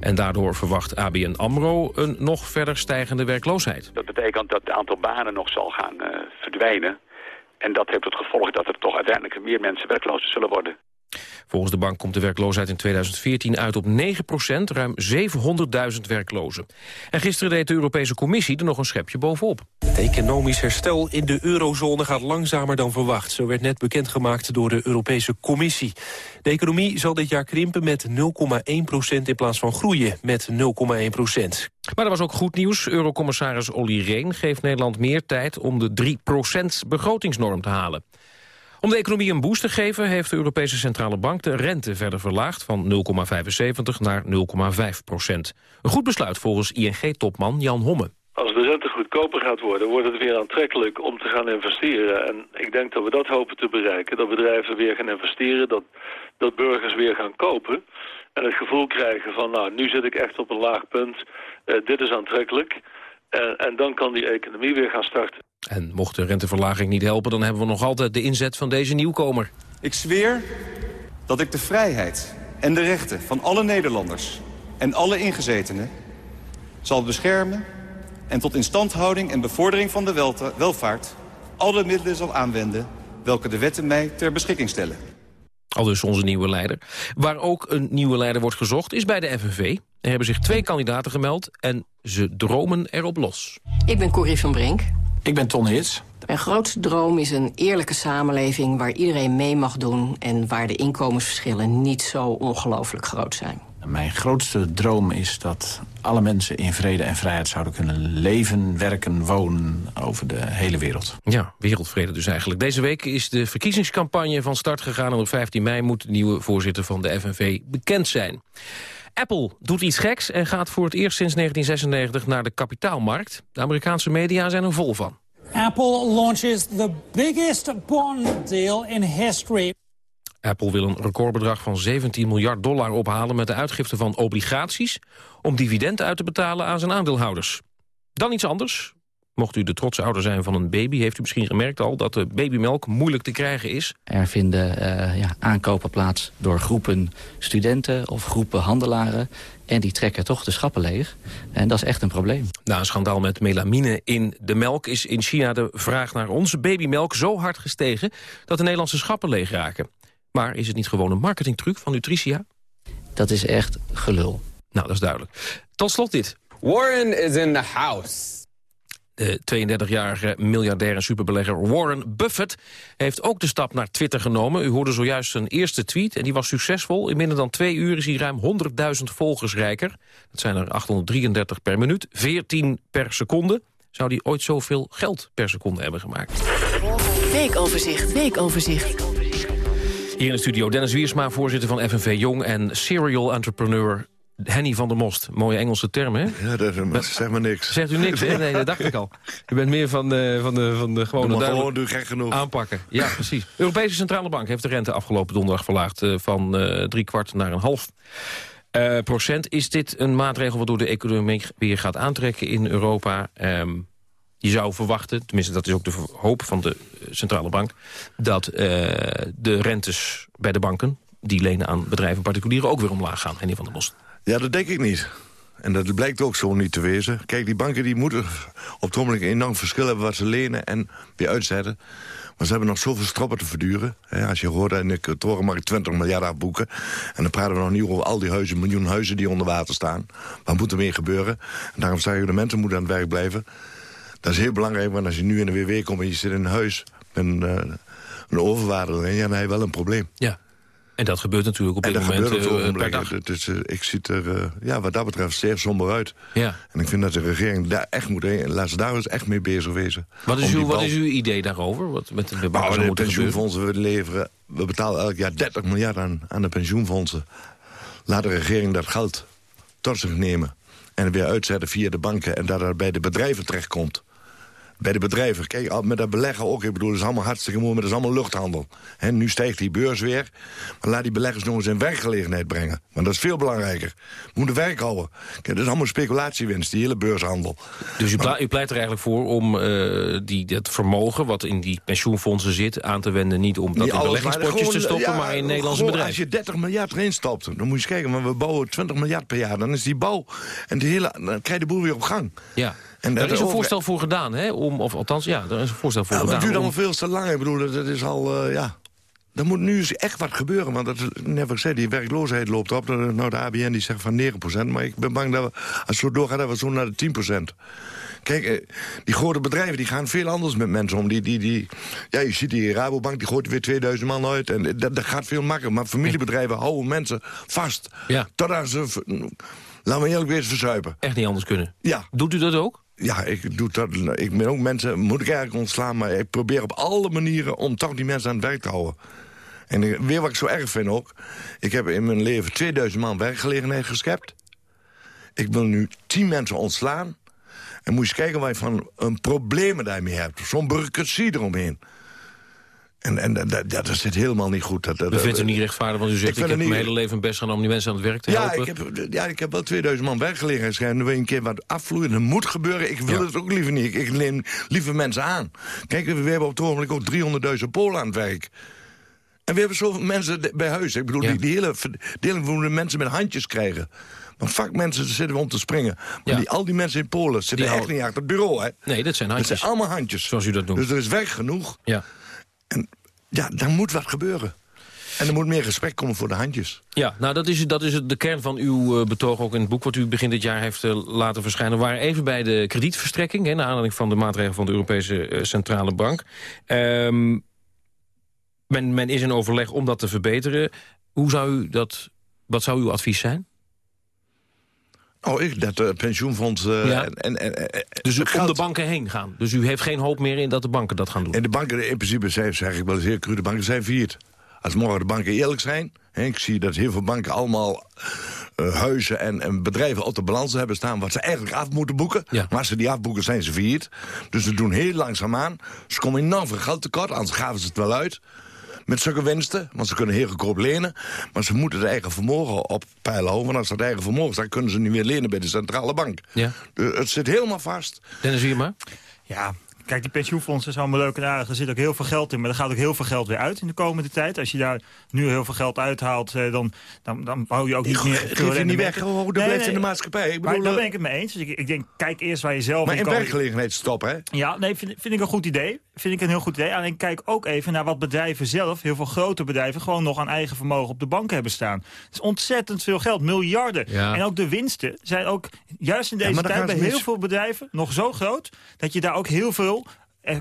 En daardoor verwacht ABN AMRO een nog verder stijgende werkloosheid. Dat betekent dat het aantal banen nog zal gaan uh, verdwijnen. En dat heeft het gevolg dat er toch uiteindelijk meer mensen werkloos zullen worden. Volgens de bank komt de werkloosheid in 2014 uit op 9% ruim 700.000 werklozen. En gisteren deed de Europese Commissie er nog een schepje bovenop. Het economisch herstel in de eurozone gaat langzamer dan verwacht. Zo werd net bekendgemaakt door de Europese Commissie. De economie zal dit jaar krimpen met 0,1% in plaats van groeien met 0,1% Maar er was ook goed nieuws. Eurocommissaris Olly Rehn geeft Nederland meer tijd om de 3% begrotingsnorm te halen. Om de economie een boost te geven heeft de Europese Centrale Bank de rente verder verlaagd van 0,75 naar 0,5 procent. Een goed besluit volgens ING-topman Jan Homme. Als de rente goedkoper gaat worden, wordt het weer aantrekkelijk om te gaan investeren. En ik denk dat we dat hopen te bereiken. Dat bedrijven weer gaan investeren, dat, dat burgers weer gaan kopen. En het gevoel krijgen van, nou, nu zit ik echt op een laag punt. Uh, dit is aantrekkelijk. En dan kan die economie weer gaan starten. En mocht de renteverlaging niet helpen, dan hebben we nog altijd de inzet van deze nieuwkomer. Ik zweer dat ik de vrijheid en de rechten van alle Nederlanders en alle ingezetenen zal beschermen en tot instandhouding en bevordering van de welvaart alle middelen zal aanwenden welke de wetten mij ter beschikking stellen. Al dus onze nieuwe leider. Waar ook een nieuwe leider wordt gezocht is bij de FNV. Er hebben zich twee kandidaten gemeld en ze dromen erop los. Ik ben Corrie van Brink. Ik ben Ton Hits. Mijn grootste droom is een eerlijke samenleving... waar iedereen mee mag doen en waar de inkomensverschillen niet zo ongelooflijk groot zijn. Mijn grootste droom is dat alle mensen in vrede en vrijheid zouden kunnen leven, werken, wonen over de hele wereld. Ja, wereldvrede dus eigenlijk. Deze week is de verkiezingscampagne van start gegaan en op 15 mei moet de nieuwe voorzitter van de FNV bekend zijn. Apple doet iets geks en gaat voor het eerst sinds 1996 naar de kapitaalmarkt. De Amerikaanse media zijn er vol van. Apple launches the biggest bond deal in history. Apple wil een recordbedrag van 17 miljard dollar ophalen... met de uitgifte van obligaties... om dividenden uit te betalen aan zijn aandeelhouders. Dan iets anders. Mocht u de trotse ouder zijn van een baby... heeft u misschien gemerkt al dat de babymelk moeilijk te krijgen is. Er vinden uh, ja, aankopen plaats door groepen studenten of groepen handelaren... en die trekken toch de schappen leeg. En dat is echt een probleem. Na een schandaal met melamine in de melk... is in China de vraag naar onze babymelk zo hard gestegen... dat de Nederlandse schappen leeg raken. Maar is het niet gewoon een marketingtruc van Nutricia? Dat is echt gelul. Nou, dat is duidelijk. Tot slot dit. Warren is in the house. De 32-jarige miljardair en superbelegger Warren Buffett heeft ook de stap naar Twitter genomen. U hoorde zojuist zijn eerste tweet en die was succesvol. In minder dan twee uur is hij ruim 100.000 volgers rijker. Dat zijn er 833 per minuut, 14 per seconde. Zou hij ooit zoveel geld per seconde hebben gemaakt? Weekoverzicht, weekoverzicht. Hier in de studio Dennis Wiersma, voorzitter van FNV Jong... en serial entrepreneur Henny van der Most. Mooie Engelse term, hè? Ja, dat zegt maar niks. Zegt u niks, hè? Nee, dat dacht ik al. U bent meer van de, van de, van de gewone gewoon doe gek genoeg. aanpakken. Ja, precies. De Europese Centrale Bank heeft de rente afgelopen donderdag verlaagd... Uh, van uh, drie kwart naar een half uh, procent. Is dit een maatregel waardoor de economie weer gaat aantrekken in Europa... Um, je zou verwachten, tenminste dat is ook de hoop van de centrale bank... dat de rentes bij de banken, die lenen aan bedrijven en particulieren... ook weer omlaag gaan, Henny van der Bos. Ja, dat denk ik niet. En dat blijkt ook zo niet te wezen. Kijk, die banken die moeten op het enorm verschil hebben... wat ze lenen en weer uitzetten. Maar ze hebben nog zoveel stroppen te verduren. als je hoort, in de toren mag ik 20 miljard afboeken. En dan praten we nog niet over al die huizen, miljoen huizen die onder water staan. Wat moet er meer gebeuren? En daarom zeg je, de mensen moeten aan het werk blijven. Dat is heel belangrijk, want als je nu in de WW komt en je zit in een huis... met een, uh, een overwaarde dan heb je wel een probleem. Ja. En dat gebeurt natuurlijk op dit moment uh, per dag. Dus, uh, ik zie er uh, ja, wat dat betreft zeer somber uit. Ja. En ik vind dat de regering daar echt moet heen. Laat ze daar eens echt mee bezig wezen. Wat is, uw, wat is uw idee daarover? Wat met de, nou, de pensioenfondsen we leveren... We betalen elk jaar 30 miljard aan, aan de pensioenfondsen. Laat de regering dat geld tot zich nemen. En weer uitzetten via de banken. En dat het bij de bedrijven terechtkomt bij de bedrijven. Kijk, met dat beleggen ook. Ik bedoel, dat is allemaal hartstikke mooi, maar dat is allemaal luchthandel. He, nu stijgt die beurs weer. Maar laat die beleggers nog eens in werkgelegenheid brengen. Want dat is veel belangrijker. We moeten werk houden. Kijk, dat is allemaal speculatiewinst, die hele beurshandel. Dus u, pleit, u pleit er eigenlijk voor om uh, die, dat vermogen... wat in die pensioenfondsen zit, aan te wenden... niet om dat in beleggingspotjes te stoppen, ja, maar in Nederlandse bedrijven. Als je 30 miljard erin stopt, dan moet je eens kijken... want we bouwen 20 miljard per jaar. Dan is die bouw en die hele, dan krijg je de boel weer op gang. Ja. En daar is een voorstel voor gedaan, hè? Om, of althans, ja, er is een voorstel voor ja, gedaan. Het duurt allemaal om... veel te lang. Ik bedoel, dat is al, uh, ja... Er moet nu eens echt wat gebeuren, want dat, net wat ik zei, die werkloosheid loopt op. Nou, de ABN die zegt van 9%, maar ik ben bang dat we, als het zo doorgaat, dat we zo naar de 10%. Kijk, eh, die grote bedrijven die gaan veel anders met mensen om. Die, die, die, ja, je ziet die Rabobank, die gooit weer 2000 man uit. En dat, dat gaat veel makkelijker. Maar familiebedrijven houden mensen vast. Ja. Totdat ze, laten we eerlijk weer verzuipen. Echt niet anders kunnen? Ja. Doet u dat ook? Ja, ik doe dat. Ik ben ook mensen, moet ik eigenlijk ontslaan, maar ik probeer op alle manieren om toch die mensen aan het werk te houden. En weer wat ik zo erg vind ook, ik heb in mijn leven 2000 man werkgelegenheid geschept. Ik wil nu 10 mensen ontslaan. En moet je eens kijken waar je van een probleem daarmee hebt. Zo'n bureaucratie eromheen. En, en dat, dat, dat zit helemaal niet goed. Dat, dat, u vindt het niet rechtvaardig, want u zegt... ik, ik heb niet... mijn hele leven best gedaan om die mensen aan het werk te ja, helpen. Ik heb, ja, ik heb wel 2000 man werkgelegenheid. En wil je een keer wat afvloeien. Dat moet gebeuren. Ik wil ja. het ook liever niet. Ik, neem liever mensen aan. Kijk, we hebben op het ogenblik ook 300.000 Polen aan het werk. En we hebben zoveel mensen bij huis. Ik bedoel, ja. die, die hele verdeling waar we mensen met handjes krijgen. Want vakmensen zitten we om te springen. Maar ja. die, al die mensen in Polen zitten die echt niet achter het bureau. Hè? Nee, dat zijn handjes. Dat zijn allemaal handjes. Zoals u dat noemt. Dus er is werk genoeg. Ja. En ja, daar moet wat gebeuren. En er moet meer gesprek komen voor de handjes. Ja, nou dat is, dat is de kern van uw uh, betoog ook in het boek... wat u begin dit jaar heeft uh, laten verschijnen. We waren even bij de kredietverstrekking... Hè, naar aanleiding van de maatregelen van de Europese uh, Centrale Bank. Um, men, men is in overleg om dat te verbeteren. Hoe zou u dat, wat zou uw advies zijn? Oh, ik, dat uh, pensioenfonds... Uh, ja. en, en, en, dus u om de banken heen gaan? Dus u heeft geen hoop meer in dat de banken dat gaan doen? En de banken, in principe zijn, zeg ik wel eens heel cru, de banken zijn vierd. Als morgen de banken eerlijk zijn... Hè, ik zie dat heel veel banken allemaal uh, huizen en, en, bedrijven op de balans hebben staan... wat ze eigenlijk af moeten boeken. Ja. Maar als ze die afboeken, zijn ze failliet. Dus ze doen heel langzaam aan. Ze komen enorm veel geld tekort, anders gaven ze het wel uit met zulke winsten. Want ze kunnen heel goedkoop lenen. Maar ze moeten het eigen vermogen op peilen houden. Want als dat eigen vermogen staat, kunnen ze niet meer lenen bij de centrale bank. Ja. Dus het zit helemaal vast. Dennis Wierma? Ja, Kijk, die pensioenfondsen zijn allemaal leuk en aardig. Er zit ook heel veel geld in, maar er gaat ook heel veel geld weer uit in de komende tijd. Als je daar nu heel veel geld uithaalt, dan, dan, dan hou je ook niet meer... Geef je niet weg, hoe dat nee, blijft nee, in de maatschappij. Ik bedoel, maar daar ben ik het mee eens. Dus ik, ik denk, kijk eerst waar je zelf... Maar in werkgelegenheid stoppen, hè? Ja, nee, vind, vind ik een goed idee. Vind ik een heel goed idee. Alleen kijk ook even naar wat bedrijven zelf, heel veel grote bedrijven... gewoon nog aan eigen vermogen op de bank hebben staan. Het is ontzettend veel geld, miljarden. Ja. En ook de winsten zijn ook, juist in deze ja, tijd... bij heel veel bedrijven nog zo groot... dat je daar ook heel veel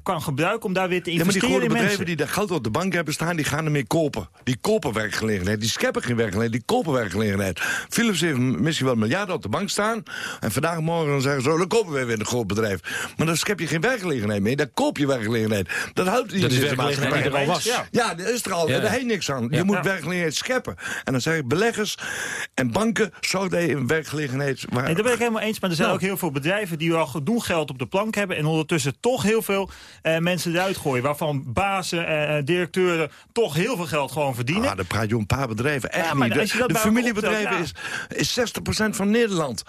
kan gebruiken om daar weer te investeren ja, maar die grote bedrijven mensen. die daar geld op de bank hebben staan... die gaan ermee kopen. Die kopen werkgelegenheid. Die scheppen geen werkgelegenheid, die kopen werkgelegenheid. Philips heeft misschien wel miljarden op de bank staan... en vandaag morgen dan zeggen ze... dan kopen wij weer een groot bedrijf. Maar dan schep je geen werkgelegenheid mee. Dan koop je werkgelegenheid. Dat houdt die dat is werkgelegenheid die er al was. Ja, ja dat is er al. Ja. Daar heeft niks aan. Je moet werkgelegenheid scheppen. En dan zeg ik beleggers en banken... zorg dat je een werkgelegenheid... Waar... Nee, daar ben ik helemaal eens. Maar er zijn nou. ook heel veel bedrijven... die al genoeg geld op de plank hebben... en ondertussen toch heel veel uh, mensen eruit gooien. Waarvan bazen en uh, directeuren toch heel veel geld gewoon verdienen. Ah, dan praat je om een paar bedrijven. Echt ja, maar niet. De, de familiebedrijven optelt, ja. is, is 60% van Nederland.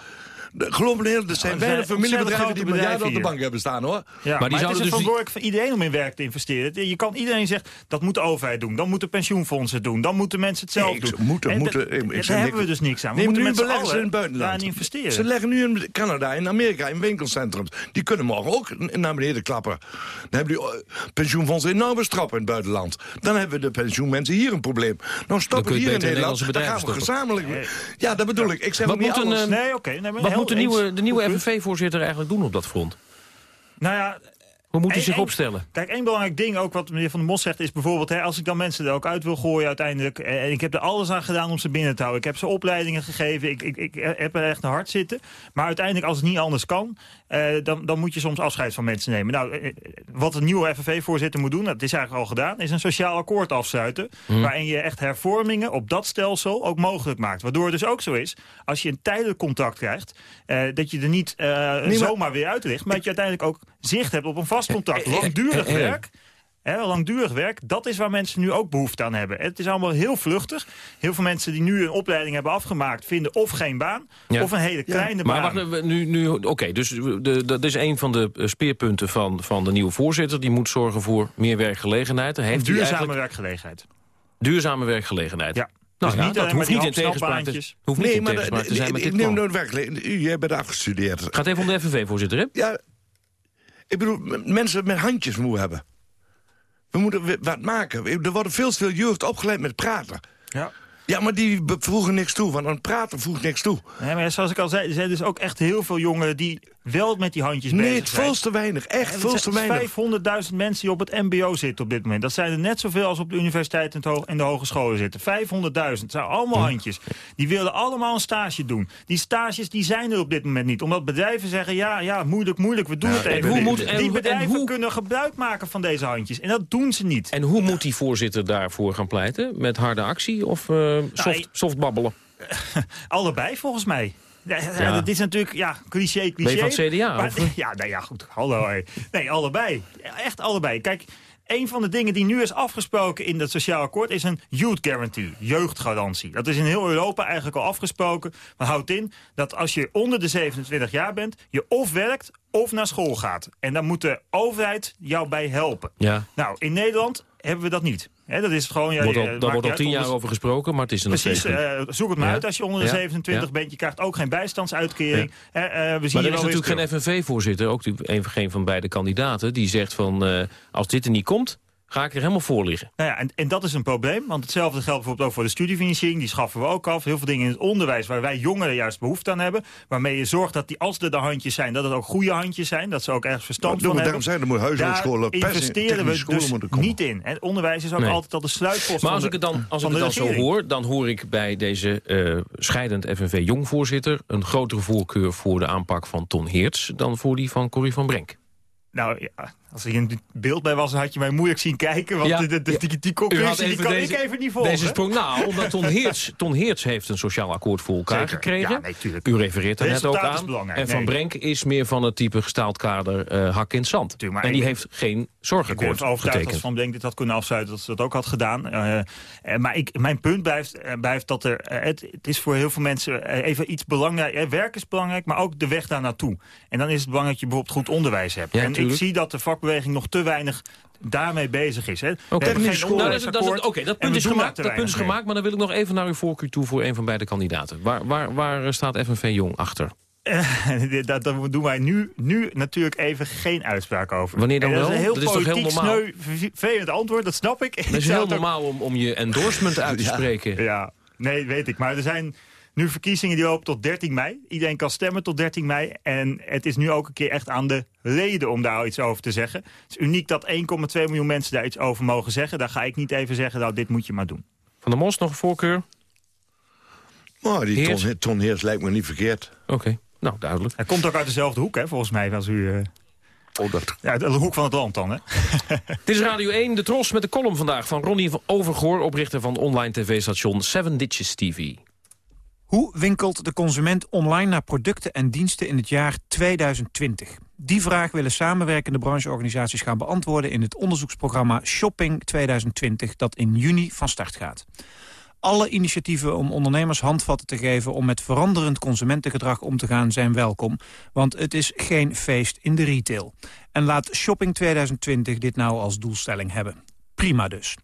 De, geloof me, er zijn weinig familiebedrijven die miljarden op de bank hebben staan, hoor. Ja, maar, die maar het is dus verantwoordelijk van iedereen om in werk te investeren. Je kan iedereen zegt, dat moet de overheid doen. Dan moeten pensioenfondsen doen. Dan moeten mensen het zelf nee, doen. Moeten, en moeten, dat, ik daar hebben we dus niks aan. We moeten nu mensen beleggers in het buitenland. investeren. Ze leggen nu in Canada, in Amerika, in winkelcentrums. Die kunnen morgen ook naar beneden klappen. Dan hebben die pensioenfondsen enorme strappen in het buitenland. Dan hebben de pensioenmensen hier een probleem. Nou, stoppen we hier in Nederland. Dan gaan we gezamenlijk... Ja, dat bedoel ik. Ik zeg wat niet alles. Een, nee, oké. Wat moet de nieuwe, de nieuwe FNV-voorzitter eigenlijk doen op dat front? Nou ja... Hoe moet hij zich opstellen? Kijk, één belangrijk ding ook wat meneer Van der Mos zegt... is bijvoorbeeld, hè, als ik dan mensen er ook uit wil gooien uiteindelijk... en ik heb er alles aan gedaan om ze binnen te houden. Ik heb ze opleidingen gegeven, ik, ik, ik heb er echt een hart zitten. Maar uiteindelijk, als het niet anders kan... Uh, dan, dan moet je soms afscheid van mensen nemen. Nou, uh, wat een nieuwe FNV-voorzitter moet doen, dat is eigenlijk al gedaan... is een sociaal akkoord afsluiten... Hmm. waarin je echt hervormingen op dat stelsel ook mogelijk maakt. Waardoor het dus ook zo is, als je een tijdelijk contract krijgt... Uh, dat je er niet nee, zomaar maar, weer uit ligt... maar dat je uiteindelijk ook zicht hebt op een vast contract. Langdurig werk... He, langdurig werk, dat is waar mensen nu ook behoefte aan hebben. Het is allemaal heel vluchtig. Heel veel mensen die nu een opleiding hebben afgemaakt... vinden of geen baan, ja. of een hele kleine ja. baan. Maar wacht, nu, nu, oké, okay, dus de, dat is een van de speerpunten van, van de nieuwe voorzitter. Die moet zorgen voor meer werkgelegenheid. Heeft duurzame eigenlijk... werkgelegenheid. Duurzame werkgelegenheid. Ja. Nou, dus ja, niet dat hoeft niet in tegenspraak te, hoeft nee, niet maar in tegenspraak te zijn met ik dit neem plan. nooit werkgelegenheid. U bent afgestudeerd. Gaat even om de FNV-voorzitter, hè? Ja, ik bedoel, mensen met handjes moeten hebben. We moeten wat maken. Er worden veel te veel jeugd opgeleid met praten. Ja. Ja, maar die voegen niks toe, want aan praten voegt niks toe. Nee, maar zoals ik al zei, er zijn dus ook echt heel veel jongeren... die wel met die handjes nee, bezig het zijn. veel te weinig. Echt Ja, veel er te zijn weinig. 500.000 mensen die op het mbo zitten op dit moment. Dat zijn er net zoveel als op de universiteit en, de hogescholen zitten. 500.000. Het zijn allemaal handjes. Die willen allemaal een stage doen. Die stages die zijn er op dit moment niet. Omdat bedrijven zeggen, ja, ja moeilijk, moeilijk, we doen het even hoe niet. moet- en- die en bedrijven hoe- kunnen gebruik maken van deze handjes. En dat doen ze niet. En hoe moet die voorzitter daarvoor gaan pleiten? Met harde actie of uh, soft, soft babbelen? Allebei volgens mij. Ja, Ja. Dat is natuurlijk, ja, cliché, cliché. Ben je van het CDA, Maar- ja, nou ja, goed, hallo. Nee, allebei. Echt allebei. Kijk, een van de dingen die nu is afgesproken in dat sociaal akkoord... is een youth guarantee, jeugdgarantie. Dat is in heel Europa eigenlijk al afgesproken. Maar houdt in dat als je onder de 27 jaar bent... je of werkt of naar school gaat. En dan moet de overheid jou bij helpen. Ja. Nou, in Nederland hebben we dat niet. Dat is gewoon... Ja, Wordt al, daar wordt al tien jaar over gesproken, maar het is er nog Precies, steeds eh, zoek het maar Ja. uit als je onder de Ja. 27 Ja. bent. Je krijgt ook geen bijstandsuitkering. Eh, we zien Maar er is natuurlijk geen FNV-voorzitter, ook die- een van geen van beide kandidaten... die zegt van, eh, als dit er niet komt, ga ik er helemaal voor liggen. Nou ja, en, en dat is een probleem, want hetzelfde geldt bijvoorbeeld ook voor de studiefinanciering. Die schaffen we ook af. Heel veel dingen in het onderwijs waar wij jongeren juist behoefte aan hebben. Waarmee je zorgt dat die, als er de handjes zijn, dat het ook goede handjes zijn. Dat ze ook ergens verstand van daarom hebben. zijn er moet huishoudscholen, Daar pers- investeren we dus moeten komen. niet in. En onderwijs is ook Nee. altijd al de sluitpost Maar als van ik het dan, als ik het dan zo hoor, dan hoor ik bij deze eh, scheidend FNV-jongvoorzitter... een grotere voorkeur voor de aanpak van Ton Heerts... dan voor die van Corrie van Brenk. Nou ja, als er in beeld bij was, had je mij moeilijk zien kijken. Want Ja, de, de, die, conclusie die kan deze- ik even niet volgen. Deze sprong nou, omdat Ton Heerts, Ton Heerts heeft een sociaal akkoord voor elkaar Zeker. gekregen. Ja, nee, tuurlijk. U refereert er net ook aan. En Van nee. Brenk is meer van het type gestaald kader eh, hak in het zand. en die ik- heeft geen Ik ben zorgakkoord ervan overtuigd dat getekend. Van Blenk dit had kunnen afsluiten, dat ze dat ook had gedaan. Eh, eh, maar ik, mijn punt blijft, blijft dat er, het, het is voor heel veel mensen even iets belangrijk. Werk is belangrijk, maar ook de weg daar naartoe. En dan is het belangrijk dat je bijvoorbeeld goed onderwijs hebt. Ja, en tuurlijk. ik zie dat de vakbeweging nog te weinig daarmee bezig is. Hè. Hebben geen Nou, dat, is- dat, is- dat punt is gemaakt. Dat punt is mee. gemaakt, maar dan wil ik nog even naar uw voorkeur toe voor een van beide kandidaten. Waar, waar, waar eh, staat FNV Jong achter? Eh, Daar doen wij nu, nu natuurlijk even geen uitspraak over. Wanneer dan En dat wel? is een heel Dat is toch heel normaal? sneu, vervelend antwoord, dat snap ik. Het is heel normaal om, om je endorsement uit te Ja. spreken. Ja, nee, weet ik. Maar er zijn nu verkiezingen die lopen tot 13 mei. Iedereen kan stemmen tot 13 mei. En het is nu ook een keer echt aan de leden om daar iets over te zeggen. Het is uniek dat 1,2 miljoen mensen daar iets over mogen zeggen. Daar ga ik niet even zeggen, nou, dit moet je maar doen. Van der Mos nog een voorkeur? Maar die Heers? Ton, Ton Heers lijkt me niet verkeerd. Oké, nou duidelijk. Hij komt ook uit dezelfde hoek, hè, volgens mij, als u... eh, Oh, dat... Ja, de hoek van het land dan, hè? Dit is Radio 1, de Tros met de column vandaag van Ronnie van Overgoor... oprichter van online tv-station Seven Ditches TV. Hoe winkelt de consument online naar producten en diensten in het jaar 2020? Die vraag willen samenwerkende brancheorganisaties gaan beantwoorden... in het onderzoeksprogramma Shopping 2020 dat in juni van start gaat. Alle initiatieven om ondernemers handvatten te geven... om met veranderend consumentengedrag om te gaan zijn welkom. Want het is geen feest in de retail. En laat Shopping 2020 dit nou als doelstelling hebben. Prima dus.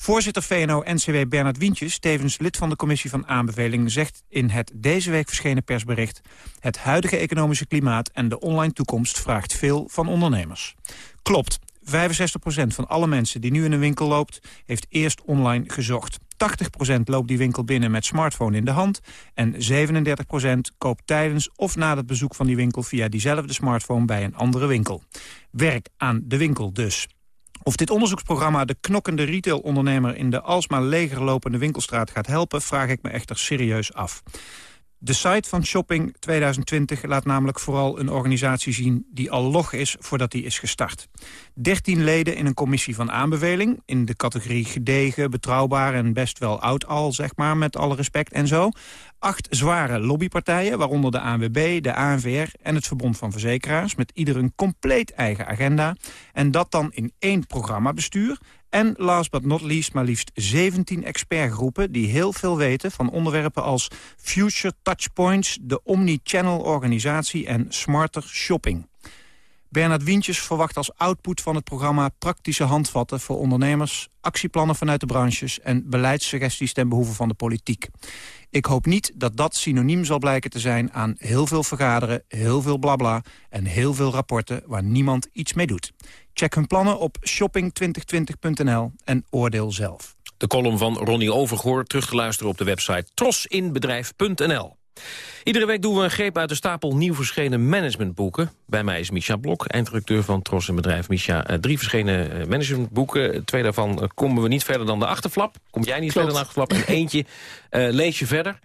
Voorzitter VNO-NCW Bernard Wientjes, tevens lid van de commissie van aanbeveling... zegt in het deze week verschenen persbericht... het huidige economische klimaat en de online toekomst vraagt veel van ondernemers. Klopt, 65% van alle mensen die nu in een winkel loopt... heeft eerst online gezocht. 80% loopt die winkel binnen met smartphone in de hand... en 37% koopt tijdens of na het bezoek van die winkel... via diezelfde smartphone bij een andere winkel. Werk aan de winkel dus. Of dit onderzoeksprogramma de knokkende retailondernemer... in de alsmaar legerlopende winkelstraat gaat helpen... vraag ik me echter serieus af. De site van Shopping 2020 laat namelijk vooral een organisatie zien... die al log is voordat die is gestart. 13 leden in een commissie van aanbeveling... in de categorie gedegen, betrouwbaar en best wel oud al, zeg maar... met alle respect en zo. Acht zware lobbypartijen, waaronder de ANWB, de ANVR... en het Verbond van Verzekeraars, met ieder een compleet eigen agenda. En dat dan in één programmabestuur... En last but not least maar liefst 17 expertgroepen... die heel veel weten van onderwerpen als Future Touchpoints... de Omni-Channel organisatie en Smarter Shopping. Bernard Wientjes verwacht als output van het programma... praktische handvatten voor ondernemers, actieplannen vanuit de branches... en beleidssuggesties ten behoeve van de politiek. Ik hoop niet dat dat synoniem zal blijken te zijn aan heel veel vergaderen... heel veel blabla en heel veel rapporten waar niemand iets mee doet. Check hun plannen op shopping2020.nl en oordeel zelf. De column van Ronnie Overgoor terug te luisteren op de website trosinbedrijf.nl. Iedere week doen we een greep uit de stapel nieuw verschenen managementboeken. Bij mij is Micha Blok, eindredacteur van Tros in Bedrijf. Micha, eh, drie verschenen eh, managementboeken. Twee daarvan eh, komen we niet verder dan de achterflap. Kom jij niet Klopt. verder dan de achterflap. En eentje eh, lees je verder.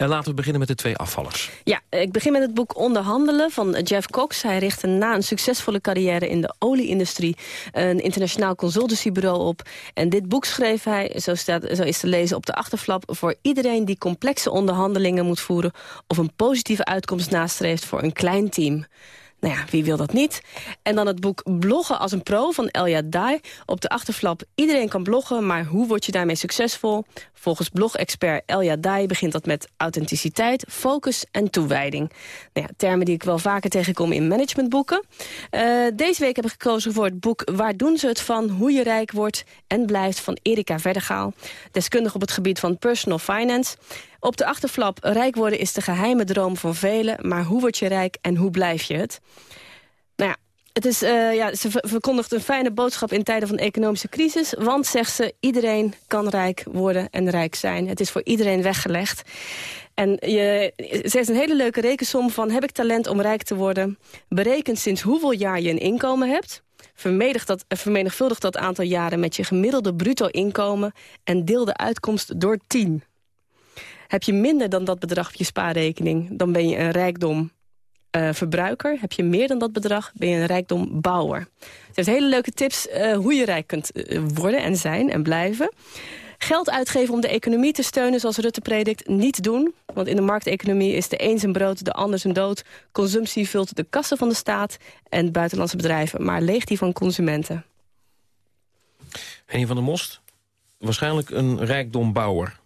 En laten we beginnen met de twee afvallers. Ja, ik begin met het boek Onderhandelen van Jeff Cox. Hij richtte na een succesvolle carrière in de olieindustrie... een internationaal consultancybureau op. En dit boek schreef hij, zo, staat, zo is te lezen op de achterflap... voor iedereen die complexe onderhandelingen moet voeren... of een positieve uitkomst nastreeft voor een klein team. Nou ja, wie wil dat niet? En dan het boek Bloggen als een pro van Elja Dai. Op de achterflap, iedereen kan bloggen, maar hoe word je daarmee succesvol? Volgens blogexpert Elja Dai begint dat met authenticiteit, focus en toewijding. Nou ja, termen die ik wel vaker tegenkom in managementboeken. Eh, deze week heb ik gekozen voor het boek Waar doen ze het van? Hoe je rijk wordt en blijft van Erika Verdegaal. Deskundig op het gebied van personal finance. Op de achterflap, rijk worden is de geheime droom van velen... maar hoe word je rijk en hoe blijf je het? Nou ja, Het is, uh, ja, ze verkondigt een fijne boodschap in tijden van economische crisis. Want, zegt ze, iedereen kan rijk worden en rijk zijn. Het is voor iedereen weggelegd. En je, ze heeft een hele leuke rekensom van... heb ik talent om rijk te worden? Bereken sinds hoeveel jaar je een inkomen hebt. Dat, vermenigvuldig dat aantal jaren met je gemiddelde bruto inkomen... en deel de uitkomst door 10. Heb je minder dan dat bedrag op je spaarrekening... dan ben je een rijkdom uh, verbruiker. Heb je meer dan dat bedrag, ben je een rijkdombouwer. Ze heeft hele leuke tips uh, hoe je rijk kunt uh, worden en zijn en blijven. Geld uitgeven om de economie te steunen, zoals Rutte predikt, niet doen. Want in de markteconomie is de een zijn brood, de ander zijn dood. Consumptie vult de kassen van de staat en buitenlandse bedrijven... maar leegt die van consumenten. Henny van der Most, waarschijnlijk een rijkdombouwer.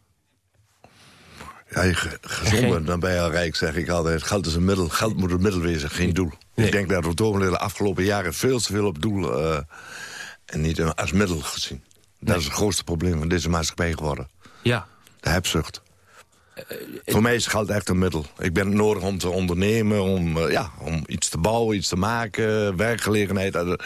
Ja, je gezonder, dan ben je al rijk, zeg ik altijd. Geld is een middel, geld moet een middel wezen, geen doel. Ik denk dat we het de afgelopen jaren veel te veel op doel... Uh, en niet als middel gezien. Dat is het grootste probleem van deze maatschappij geworden. Ja. De hebzucht. Uh, Voor mij is geld echt een middel. Ik ben het nodig om te ondernemen, om, uh, ja, om iets te bouwen, iets te maken, werkgelegenheid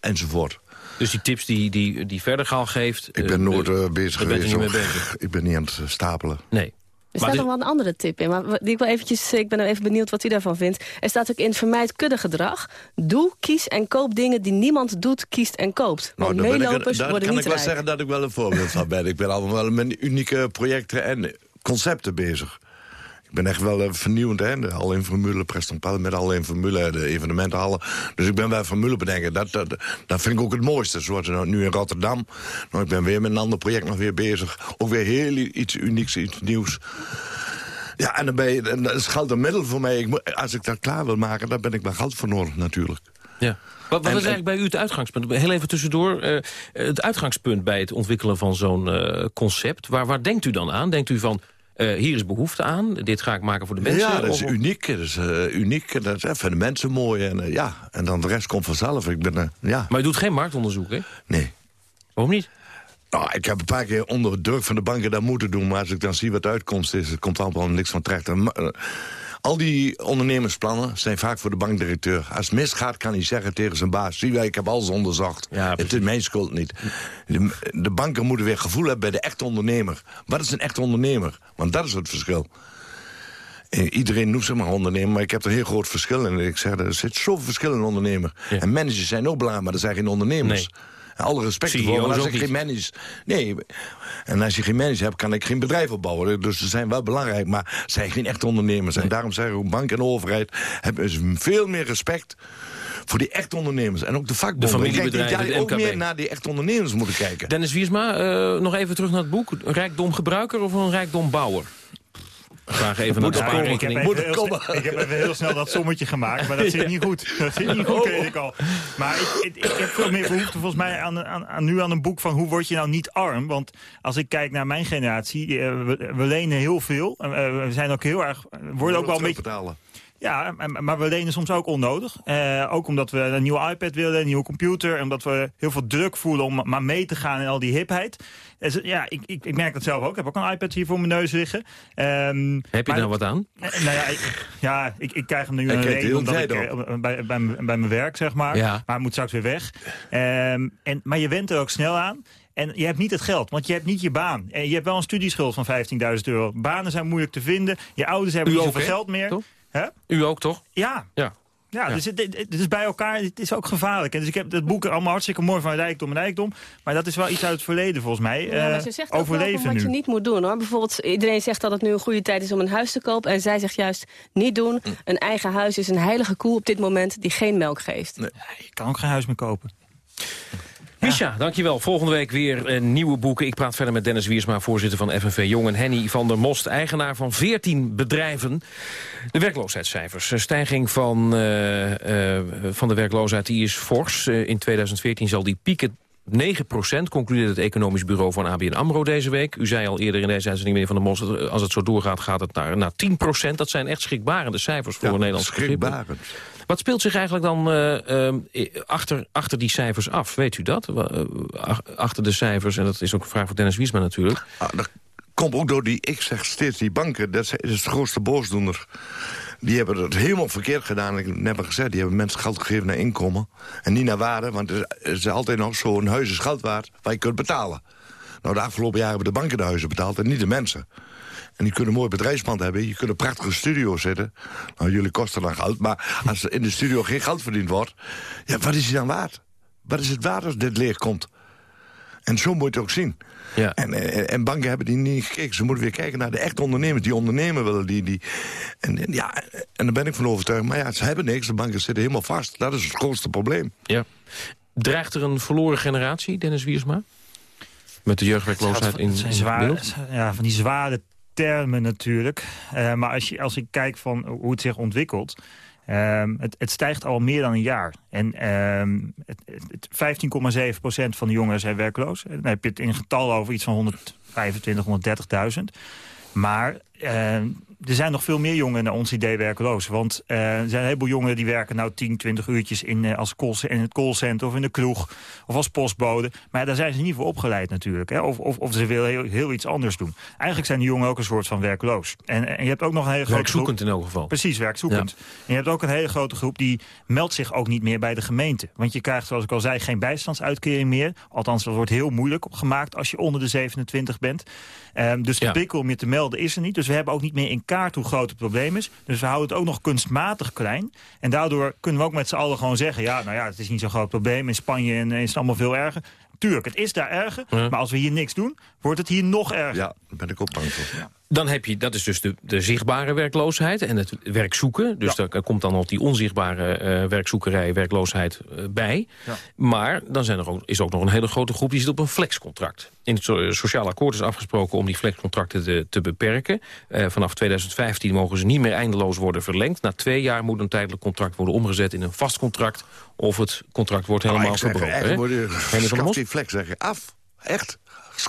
enzovoort. Dus die tips die, die, die verder gaan geeft... Ik ben nooit bezig geweest. Bezig. Ik ben niet aan het stapelen. Nee. Er staat nog wel een andere tip in, maar die ik, wel eventjes, ik ben nou even benieuwd wat u daarvan vindt. Er staat ook in vermijd kuddegedrag. Doe, kies en koop dingen die niemand doet, kiest en koopt. Want nou, meelopers ik, worden kan ik wel zeggen dat ik wel een voorbeeld van ben. Ik ben allemaal wel met unieke projecten en concepten bezig. Ik ben echt wel uh, vernieuwend, hè. Al in formule, Preston met al in formule, de evenementenhallen. Dus ik ben wel formule bedenken. Dat, dat, dat vind ik ook het mooiste. Zoals nu in Rotterdam. Nou, ik ben weer met een ander project nog weer bezig. Ook weer heel iets unieks, iets nieuws. Ja, en dan ben je, dat is geld een middel voor mij. Ik moet, als ik dat klaar wil maken, dan ben ik maar geld voor nodig natuurlijk. Ja. Wat, wat is eigenlijk bij u het uitgangspunt? Heel even tussendoor. Uh, het uitgangspunt bij het ontwikkelen van zo'n uh, concept. Waar, waar denkt u dan aan? Denkt u van, uh, hier is behoefte aan, dit ga ik maken voor de mensen? Ja, dat is uniek. Dat is uh, uniek. Dat vinden de mensen mooi. En, uh, ja. en dan de rest komt vanzelf. Ik ben, ja. Maar je doet geen marktonderzoek, hè? Nee. Waarom niet? Nou, ik heb een paar keer onder druk van de banken dat moeten doen... maar als ik dan zie wat de uitkomst is, het komt allemaal niks van terecht. Al die ondernemersplannen zijn vaak voor de bankdirecteur. Als het misgaat kan hij zeggen tegen zijn baas... zie wij, ik heb alles onderzocht. Ja, het is mijn schuld niet. De, de, banken moeten weer gevoel hebben bij de echte ondernemer. Wat is een echte ondernemer? Want dat is het verschil. En iedereen noemt ze maar ondernemer, maar ik heb er een heel groot verschil in. Ik zeg, er zit zoveel verschil in ondernemer. Ja. En managers zijn ook belangrijk, maar dat zijn geen ondernemers. Nee. Alle respect voor, als ik geen manager... Nee, en als je geen manager hebt, kan ik geen bedrijf opbouwen. Dus ze zijn wel belangrijk, maar zijn geen echte ondernemers. En daarom zeggen we, bank en overheid hebben veel meer respect voor die echte ondernemers. En ook de vakbonden. De familiebedrijven, Ik denk dat ook meer naar die echte ondernemers moeten kijken. Dennis Wiersma, uh, nog even terug naar het boek. Een rijkdomgebruiker of een rijkdombouwer? Vraag even naar de spaarrekening. Ik, heb ik heb even heel snel dat sommetje gemaakt, maar dat zit niet goed. Dat zit niet goed, weet ik al. Maar ik, ik, ik heb veel meer behoefte volgens mij aan, aan, aan, nu aan een boek van hoe word je nou niet arm. Want als ik kijk naar mijn generatie, we, we lenen heel veel. we zijn ook heel erg, worden ook wel een beetje... Betalen. Ja, maar we lenen soms ook onnodig. Uh, ook omdat we een nieuwe iPad willen, een nieuwe computer. En omdat we heel veel druk voelen om maar mee te gaan in al die hipheid. Dus, ja, ik, ik, ik, merk dat zelf ook. Ik heb ook een iPad hier voor mijn neus liggen. Um, heb je daar wat aan? Uh, nou ja, ik, ja ik, ik krijg hem nu een reden omdat ik, uh, bij, bij, bij, mijn werk, zeg maar. Ja. Maar hij moet straks weer weg. Um, en, maar je went er ook snel aan. En je hebt niet het geld, want je hebt niet je baan. En je hebt wel een studieschuld van 15.000 euro. Banen zijn moeilijk te vinden. Je ouders hebben niet zoveel geld meer. Toch? U ook, toch? Ja. Ja. Ja, Dus het, het, is bij elkaar, het is ook gevaarlijk. En dus ik heb het boek allemaal hartstikke mooi van rijkdom en rijkdom. Maar dat is wel iets uit het verleden volgens mij. Ja, maar ze eh, overleven wat je niet moet doen hoor. Bijvoorbeeld, iedereen zegt dat het nu een goede tijd is om een huis te kopen. En zij zegt juist, niet doen. Hm. Een eigen huis is een heilige koe op dit moment die geen melk geeft. Nee. je kan ook geen huis meer kopen. Misha, dankjewel. Volgende week weer nieuwe boeken. Ik praat verder met Dennis Wiersma, voorzitter van FNV Jong... en Henny van der Most, eigenaar van 14 bedrijven. De werkloosheidscijfers. Stijging van, uh, uh, van de werkloosheid die is fors. Uh, in 2014 zal die pieken 9% concludeert het economisch bureau van ABN AMRO deze week. U zei al eerder in deze uitzending, meneer Van der Mos... als het zo doorgaat, gaat het naar, naar 10% Dat zijn echt schrikbarende cijfers voor ja, Nederland. schrikbarend. Wat speelt zich eigenlijk dan uh, uh, achter, achter die cijfers af? Weet u dat? Uh, achter de cijfers, en dat is ook een vraag voor Dennis Wiesma natuurlijk. Ah, dat komt ook door die, ik zeg steeds, die banken. Dat is de grootste boosdoener. Die hebben het helemaal verkeerd gedaan. Ik heb net gezegd, die hebben mensen geld gegeven naar inkomen. En niet naar waarde, want er is altijd nog zo'n huis is geld waard... waar je kunt betalen. Nou, de afgelopen jaren hebben de banken de huizen betaald en niet de mensen. En die kunnen een mooi bedrijfspand hebben. Je kunt een prachtige studio zitten. Nou, jullie kosten dan geld. Maar als er in de studio geen geld verdiend wordt... Ja, wat is die dan waard? Wat is het waard als dit leeg komt? En zo moet je het ook zien. Ja. En, en, en, banken hebben die niet gekeken. Ze moeten weer kijken naar de echte ondernemers. Die ondernemen willen. Die, die, en, en, ja, en daar ben ik van overtuigd. Maar ja, ze hebben niks. De banken zitten helemaal vast. Dat is het grootste probleem. Ja. Dreigt er een verloren generatie, Dennis Wiersma? Met de jeugdwerkloosheid in, in zware, Ja, van die zware termen natuurlijk. Uh, maar als, je, als ik kijk van hoe het zich ontwikkelt... Um, het, het, stijgt al meer dan een jaar. En um, 15,7% van de jongeren zijn werkloos. Dan heb je het in getal over iets van 125, 130.000. Maar uh, er zijn nog veel meer jongeren naar ons idee werkloos. Want uh, er zijn een heleboel jongeren die werken nou 10, 20 uurtjes in, uh, als call, in het callcenter of in de kroeg of als postbode. Maar daar zijn ze niet voor opgeleid natuurlijk. Hè? Of, of, of ze willen heel, heel, iets anders doen. Eigenlijk zijn die jongeren ook een soort van werkloos. En, en je hebt ook nog een hele grote Werkzoekend in elk geval. Precies, werkzoekend. En je hebt ook een hele grote groep die meldt zich ook niet meer bij de gemeente. Want je krijgt, zoals ik al zei, geen bijstandsuitkering meer. Althans, dat wordt heel moeilijk gemaakt als je onder de 27 bent. Um, dus de ja. prikkel om je te melden is er niet. Dus we hebben ook niet meer in kaart hoe groot het probleem is. Dus we houden het ook nog kunstmatig klein. En daardoor kunnen we ook met z'n allen gewoon zeggen... ja, nou ja, het is niet zo'n groot probleem. In Spanje en, is het allemaal veel erger. Tuurlijk, het is daar erger. Ja. Maar als we hier niks doen, wordt het hier nog erger. Ja, daar ben ik ook bang voor. Ja. Dan heb je, dat is dus de, de zichtbare werkloosheid en het werk zoeken. Dus ja. daar komt dan nog die onzichtbare uh, werkzoekerij, werkloosheid uh, bij. Ja. Maar dan zijn er ook, is ook nog een hele grote groep die zit op een flexcontract. In het so sociaal akkoord is afgesproken om die flexcontracten te, te beperken. Uh, vanaf 2015 mogen ze niet meer eindeloos worden verlengd. Na twee jaar moet een tijdelijk contract worden omgezet in een vast contract. Of het contract wordt helemaal nou, verbroken. Echt, worden, die flex zeggen af. Echt.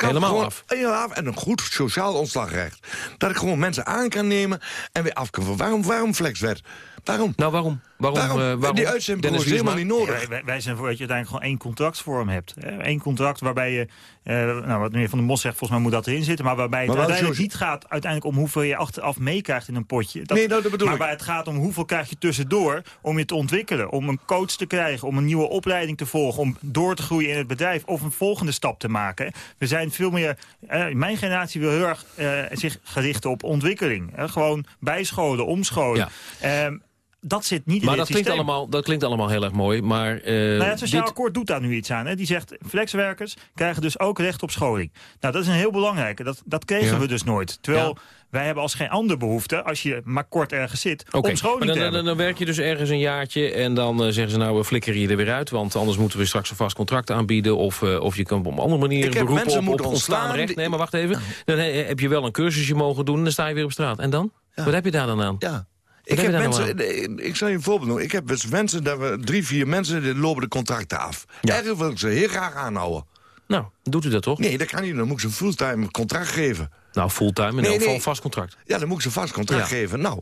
Helemaal af. af. En een goed sociaal ontslagrecht. Dat ik gewoon mensen aan kan nemen en weer af kan. Waarom, waarom flexwet? Waarom? Nou, waarom? Waarom, waarom? Uh, waarom? Die uitzendbureau is helemaal niet nodig. Ja, wij, wij, zijn voor dat je uiteindelijk gewoon één contractvorm hebt. Eén contract waarbij je, uh, nou, wat meneer Van der Mos zegt, volgens mij moet dat erin zitten. Maar waarbij het maar uiteindelijk niet gaat uiteindelijk om hoeveel je achteraf meekrijgt in een potje. Dat, nee, nou, dat bedoel maar ik. waar het gaat om hoeveel krijg je tussendoor om je te ontwikkelen. Om een coach te krijgen, om een nieuwe opleiding te volgen. Om door te groeien in het bedrijf of een volgende stap te maken. We zijn veel meer, uh, mijn generatie wil heel erg zich gerichten op ontwikkeling. gewoon bijscholen, omscholen. Ja. Um, dat zit niet maar in dat het klinkt, allemaal, dat klinkt allemaal heel erg mooi. Maar, uh, nou ja, het Sociaal dit... Akkoord doet daar nu iets aan. Hè. Die zegt, flexwerkers krijgen dus ook recht op scholing. Nou, dat is een heel belangrijke. Dat, dat kregen ja. we dus nooit. Terwijl... Ja. Wij hebben als geen ander behoefte, als je maar kort ergens zit, okay. om scholing maar te dan, hebben. Dan, dan werk je dus ergens een jaartje en dan uh, zeggen ze nou, we flikkeren je er weer uit. Want anders moeten we straks een vast contract aanbieden. Of, uh, of je kan op een andere manier beroepen op, op ontstaan recht. Die... Nee, maar wacht even. Dan heb je wel een cursusje mogen doen en dan sta je weer op straat. En dan? Ja. Wat heb je daar dan aan? Ja. Ik, heb mensen, nou ik zal je een voorbeeld noemen. Ik heb dus mensen, dat we drie, vier mensen die lopen de contracten af. Ja. Eigenlijk wil ik ze heel graag aanhouden. Nou, doet u dat toch? Nee, dat kan niet. Dan moet ik ze een fulltime contract geven. Nou, fulltime in nee, elk geval een vast contract. Ja, dan moet ik ze een vast contract ja. geven. Nou,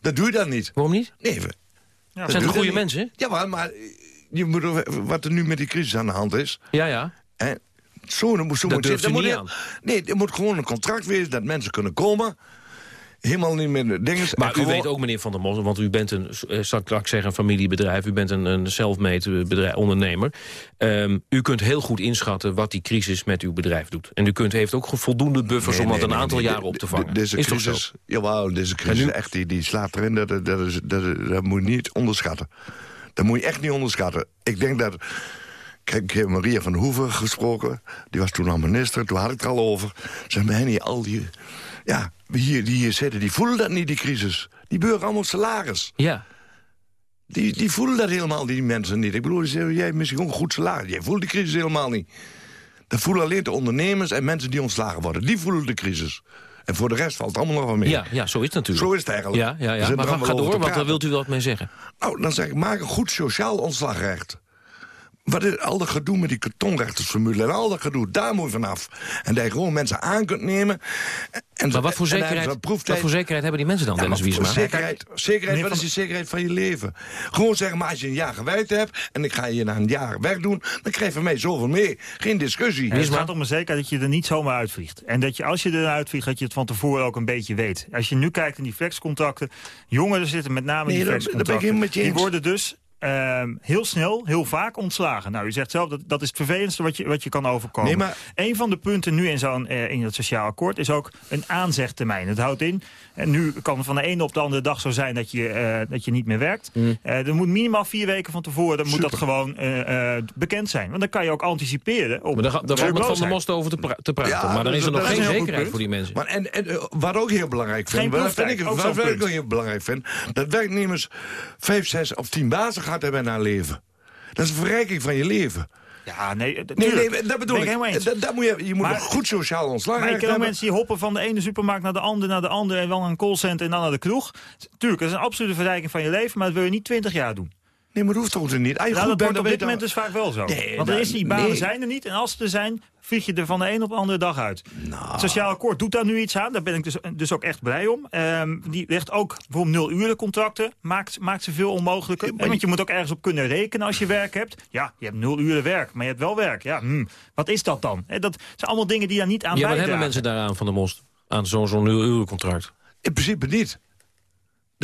dat doe je dan niet. Waarom niet? Nee, we, ja, zijn het goede mensen? Ja, maar, maar je moet, wat er nu met die crisis aan de hand is... Ja, ja. Hè, zo, dan moet, zo dat moet, durft dan niet moet, aan. Nee, er moet gewoon een contract wezen dat mensen kunnen komen helemaal niet meer dingen. Maar u weet ook, meneer Van der Mos, want u bent een, zal ik zeggen, een familiebedrijf. U bent een, een self-made ondernemer. Um, u kunt heel goed inschatten wat die crisis met uw bedrijf doet. En u kunt, heeft ook voldoende buffers nee, om dat een aantal jaren op te vangen. Deze is crisis, toch zo? Jawel, deze crisis, nu... echt, die, die slaat erin. Dat, dat, dat, dat, dat moet je niet onderschatten. Dat moet je echt niet onderschatten. Ik denk dat... Kijk, ik heb Maria van Hoeven gesproken. Die was toen al minister, toen had ik het al over. Zijn bij hen al die... Ja, hier, die hier zitten, die voelen dat niet, die crisis. Die burger allemaal salaris. Ja. Die, die voelen dat helemaal, die mensen niet. Ik bedoel, jij hebt misschien ook een goed salaris. Jij voelt die crisis helemaal niet. Dat voelen alleen de ondernemers en mensen die ontslagen worden. Die voelen de crisis. En voor de rest valt het allemaal nog wel mee. Ja, ja, zo is het natuurlijk. Zo is het eigenlijk. Ja, ja, ja. Maar ga door, want daar wilt u wat mee zeggen. Nou, dan zeg ik, maak een goed sociaal ontslagrecht. Wat is al dat gedoe met die kartonrechtersformule en al dat gedoe, daar moet je vanaf. En dat je gewoon mensen aan kunt nemen. En maar wat voor, zekerheid, wat voor zekerheid hebben die mensen dan, ja, Dennis Wiesma? Zekerheid, zekerheid wat is die zekerheid van je leven? Gewoon zeggen, maar als je een jaar gewerkt hebt... en ik ga je na een jaar weg doen, dan krijg je van mij zoveel mee. Geen discussie. Ja, het gaat om een zekerheid dat je er niet zomaar uitvliegt. En dat je als je er uitvliegt, dat je het van tevoren ook een beetje weet. Als je nu kijkt in die flexcontracten... jongeren zitten met name in die flexcontracten. Die worden dus Ehm, heel snel, heel vaak ontslagen. Nou, u zegt zelf, dat, dat is het vervelendste wat je, wat je kan overkomen. Nee, maar... Een van de punten nu in, zo'n uh, in het sociaal akkoord is ook een aanzegtermijn. Het houdt in, en nu kan het van de ene op de andere dag zo zijn dat je, uh, dat je niet meer werkt. Mm. Uh, er moet minimaal vier weken van tevoren dan moet dat gewoon bekend zijn. Want dan kan je ook anticiperen. Op maar daar, daar valt met Van der Most over te, pra te praten. Ja, maar dan is er nog geen zekerheid voor die mensen. Maar en, en wat ook heel belangrijk vind, wat, vind ik, wat ik ook heel belangrijk vind, dat werknemers vijf, zes of tien bazen gehad hebben naar leven. Dat is een verrijking van je leven. Ja, nee, nee, nee, dat bedoel ik. Dat, dat moet je, je moet maar, een goed sociaal ontslag maar hebben. mensen die hoppen van de ene supermarkt naar de andere, naar de andere... en wel een callcenter en dan naar de kroeg. Tuurlijk, dat is een absolute verrijking van je leven... maar dat wil je niet twintig jaar doen. Nee, maar dat hoeft toch niet? Nou, dat bent, op dit moment dus vaak wel zo. Nee, Want er is die banen zijn er niet. En als ze er zijn, vlieg je er van de een op de andere dag uit. Nou. Het Sociaal akkoord doet daar nu iets aan. Daar ben ik dus, dus ook echt blij om. Um, die legt ook bijvoorbeeld nul uren contracten. Maakt, maakt ze veel onmogelijker. Ja, want je moet ook ergens op kunnen rekenen als je werk hebt. Ja, je hebt nul uren werk, maar je hebt wel werk. Ja, hm, wat is dat dan? dat zijn allemaal dingen die daar niet aan ja, bijdragen. Ja, wat hebben mensen daaraan van de Most? Aan zo'n zo'n nul uren contract? In principe niet.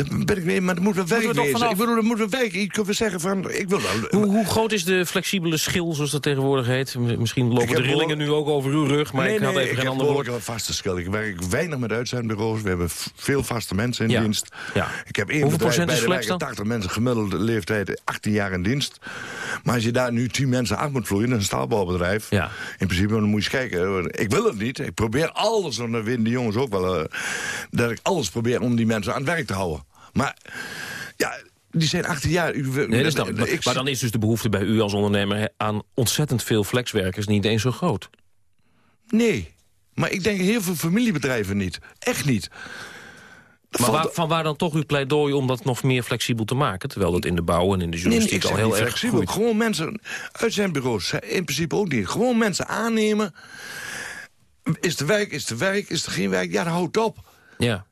Dat ben ik mee, maar dat moet wel werk wezen. Ik bedoel, dat moet wel werk. Ik kan zeggen van, ik wil wel... Hoe, hoe, groot is de flexibele schil, zoals dat tegenwoordig heet? Misschien lopen de rillingen nu ook over uw rug, maar ik had even geen ander woord. Ik heb een vaste schil. Ik werk weinig met uitzendbureaus. We hebben veel vaste mensen in dienst. Ja. Ik heb één Hoeveel procent is flex dan? 80 mensen, gemiddelde leeftijd 18 jaar in dienst. Maar als je daar nu 10 mensen af moet vloeien, een staalbouwbedrijf... Ja. in principe dan moet je eens kijken. Ik wil het niet. Ik probeer alles, en dat vinden die jongens ook wel... Uh, dat ik alles probeer om die mensen aan het werk te houden. Maar ja, die zijn 18 jaar. U, nee, dan, maar dan is dus de behoefte bij u als ondernemer... aan ontzettend veel flexwerkers niet eens zo groot. Nee, maar ik denk heel veel familiebedrijven niet. Echt niet. Maar waar, van waar dan toch uw pleidooi om dat nog meer flexibel te maken? Terwijl dat in de bouw en in de journalistiek al heel erg flexibel. Groeit. Gewoon mensen uit zijn bureaus, in principe ook niet. Gewoon mensen aannemen. Is de werk, is de werk, is er geen werk? Ja, dan houdt op. Ja.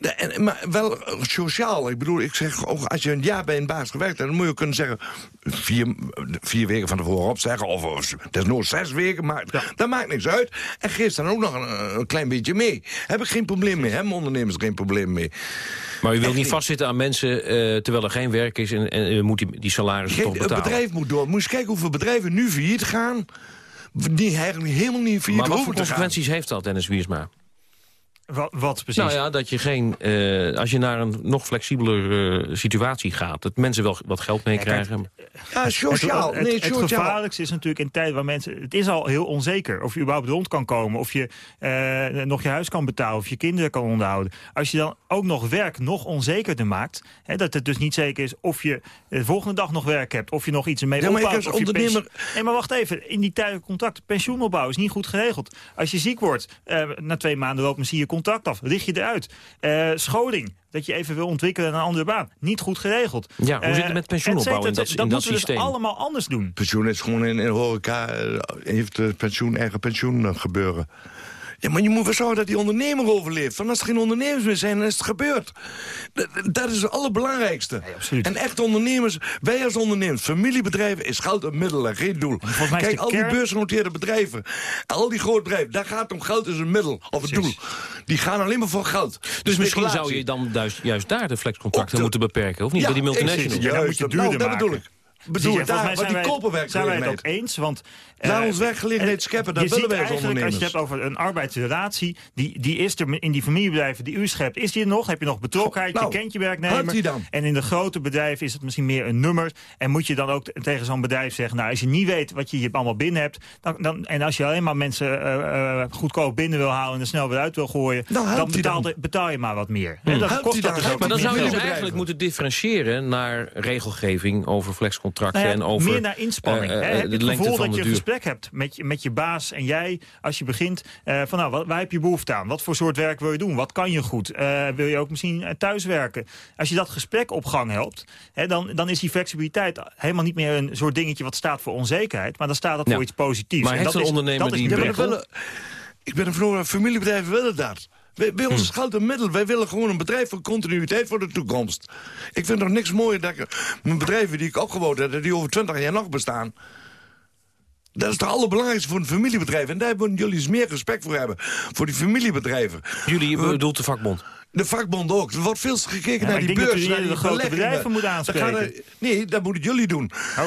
En, maar wel sociaal. Ik bedoel, ik zeg, als je een jaar bij een baas gewerkt hebt... dan moet je kunnen zeggen, vier, vier weken van tevoren opzeggen... of, of is nog zes weken, maar dat maakt niks uit. En dan ook nog een, een, klein beetje mee. Heb ik geen probleem mee, hebben ondernemers geen probleem mee. Maar u wilt niet vastzitten aan mensen uh, terwijl er geen werk is... en, en moet die, die salarissen toch betalen? Het bedrijf moet door. Moet eens kijken hoeveel bedrijven nu failliet gaan... die eigenlijk helemaal niet failliet Maar wat voor consequenties heeft dat, Dennis Wiersma? Wat, wat, precies? Nou ja, dat je geen, uh, als je naar een nog flexibeler uh, situatie gaat... dat mensen wel wat geld meekrijgen. Ja, sociaal. Het, nee, het, het gevaarlijkste is natuurlijk in tijd waar mensen... Het is al heel onzeker of je überhaupt rond kan komen... of je uh, nog je huis kan betalen of je kinderen kan onderhouden. Als je dan ook nog werk nog onzekerder maakt... Hè, dat het dus niet zeker is of je de volgende dag nog werk hebt... of je nog iets ermee ja, maar opbouwt. Of ondernemer... Nee, maar wacht even. In die tijdelijke contract, pensioenopbouw is niet goed geregeld. Als je ziek wordt, na twee maanden loopt misschien je contact af. Richt je eruit. Uh, scholing, dat je even wil ontwikkelen naar een andere baan. Niet goed geregeld. Ja, hoe zit het met pensioenopbouw in dat, in dat, dat systeem? Dat dus allemaal anders doen. Pensioen is gewoon in, in horeca, uh, heeft pensioen, eigen pensioen gebeuren. Ja, maar je moet wel zorgen dat die ondernemer overleeft. Want als er geen ondernemers meer zijn, dan is het gebeurd. Dat, is het allerbelangrijkste. en echt ondernemers, wij als ondernemers, familiebedrijven, is geld een middel en geen doel. Kijk, al die beursgenoteerde bedrijven, al die grote bedrijven, daar gaat het om geld is een middel of een doel. Die gaan alleen maar voor geld. Dus misschien zou je dan juist, daar de flexcontracten moeten beperken, of niet? Bij die multinationals. Ja, moet je duurder nou, dat bedoel ik. Bedoel, daar, daar, die zijn, zijn wij het ook eens, want... Laat uh, ons werkgelegenheid scheppen, dat willen wij als ondernemers. als je het hebt over een arbeidsrelatie, die, die is er in die familiebedrijven die u schept, is die er nog? Heb je nog betrokkenheid, nou, je kent je werknemer? Dan? En in de grote bedrijven is het misschien meer een nummer. En moet je dan ook tegen zo'n bedrijf zeggen, nou, als je niet weet wat je hier allemaal binnen hebt, dan, dan, en als je alleen maar mensen uh, uh, goedkoop binnen wil houden en er snel weer uit wil gooien, dan, dan, betaal, dan. betaal, je maar wat meer. Hmm. Dat kost dat dus ook maar dan zou je dus eigenlijk moeten differentiëren naar regelgeving over flexcontracten contracten Nou ja, en over meer naar inspanning. eh, hè? eh, heb je het lengte gevoel van dat je een gesprek hebt met je, met je baas en jij, als je begint, eh, van nou, wat, waar heb je behoefte aan? Wat voor soort werk wil je doen? Wat kan je goed? Eh, wil je ook misschien thuiswerken? Als je dat gesprek op gang helpt, hè, dan, dan is die flexibiliteit helemaal niet meer een soort dingetje wat staat voor onzekerheid, maar dan staat dat Ja. voor iets positiefs. Maar En heeft dat een is- ondernemer dat is die- willen- ik ben ervan overtuigd, familiebedrijven willen dat. Bij, bij ons geldt een middel. Wij willen gewoon een bedrijf voor continuïteit voor de toekomst. Ik vind nog niks mooier dat ik mijn bedrijven die ik opgebouwd heb... die over 20 jaar nog bestaan... Dat is het allerbelangrijkste voor een familiebedrijf. En daar moeten jullie eens meer respect voor hebben. Voor die familiebedrijven. Jullie bedoelt de vakbond? De vakbond ook. Er wordt veel gekeken Ja, naar die beurs. jullie naar die de grote bedrijven moeten Dan gaan aanspreken. er- nee, dat moeten jullie doen. Oh.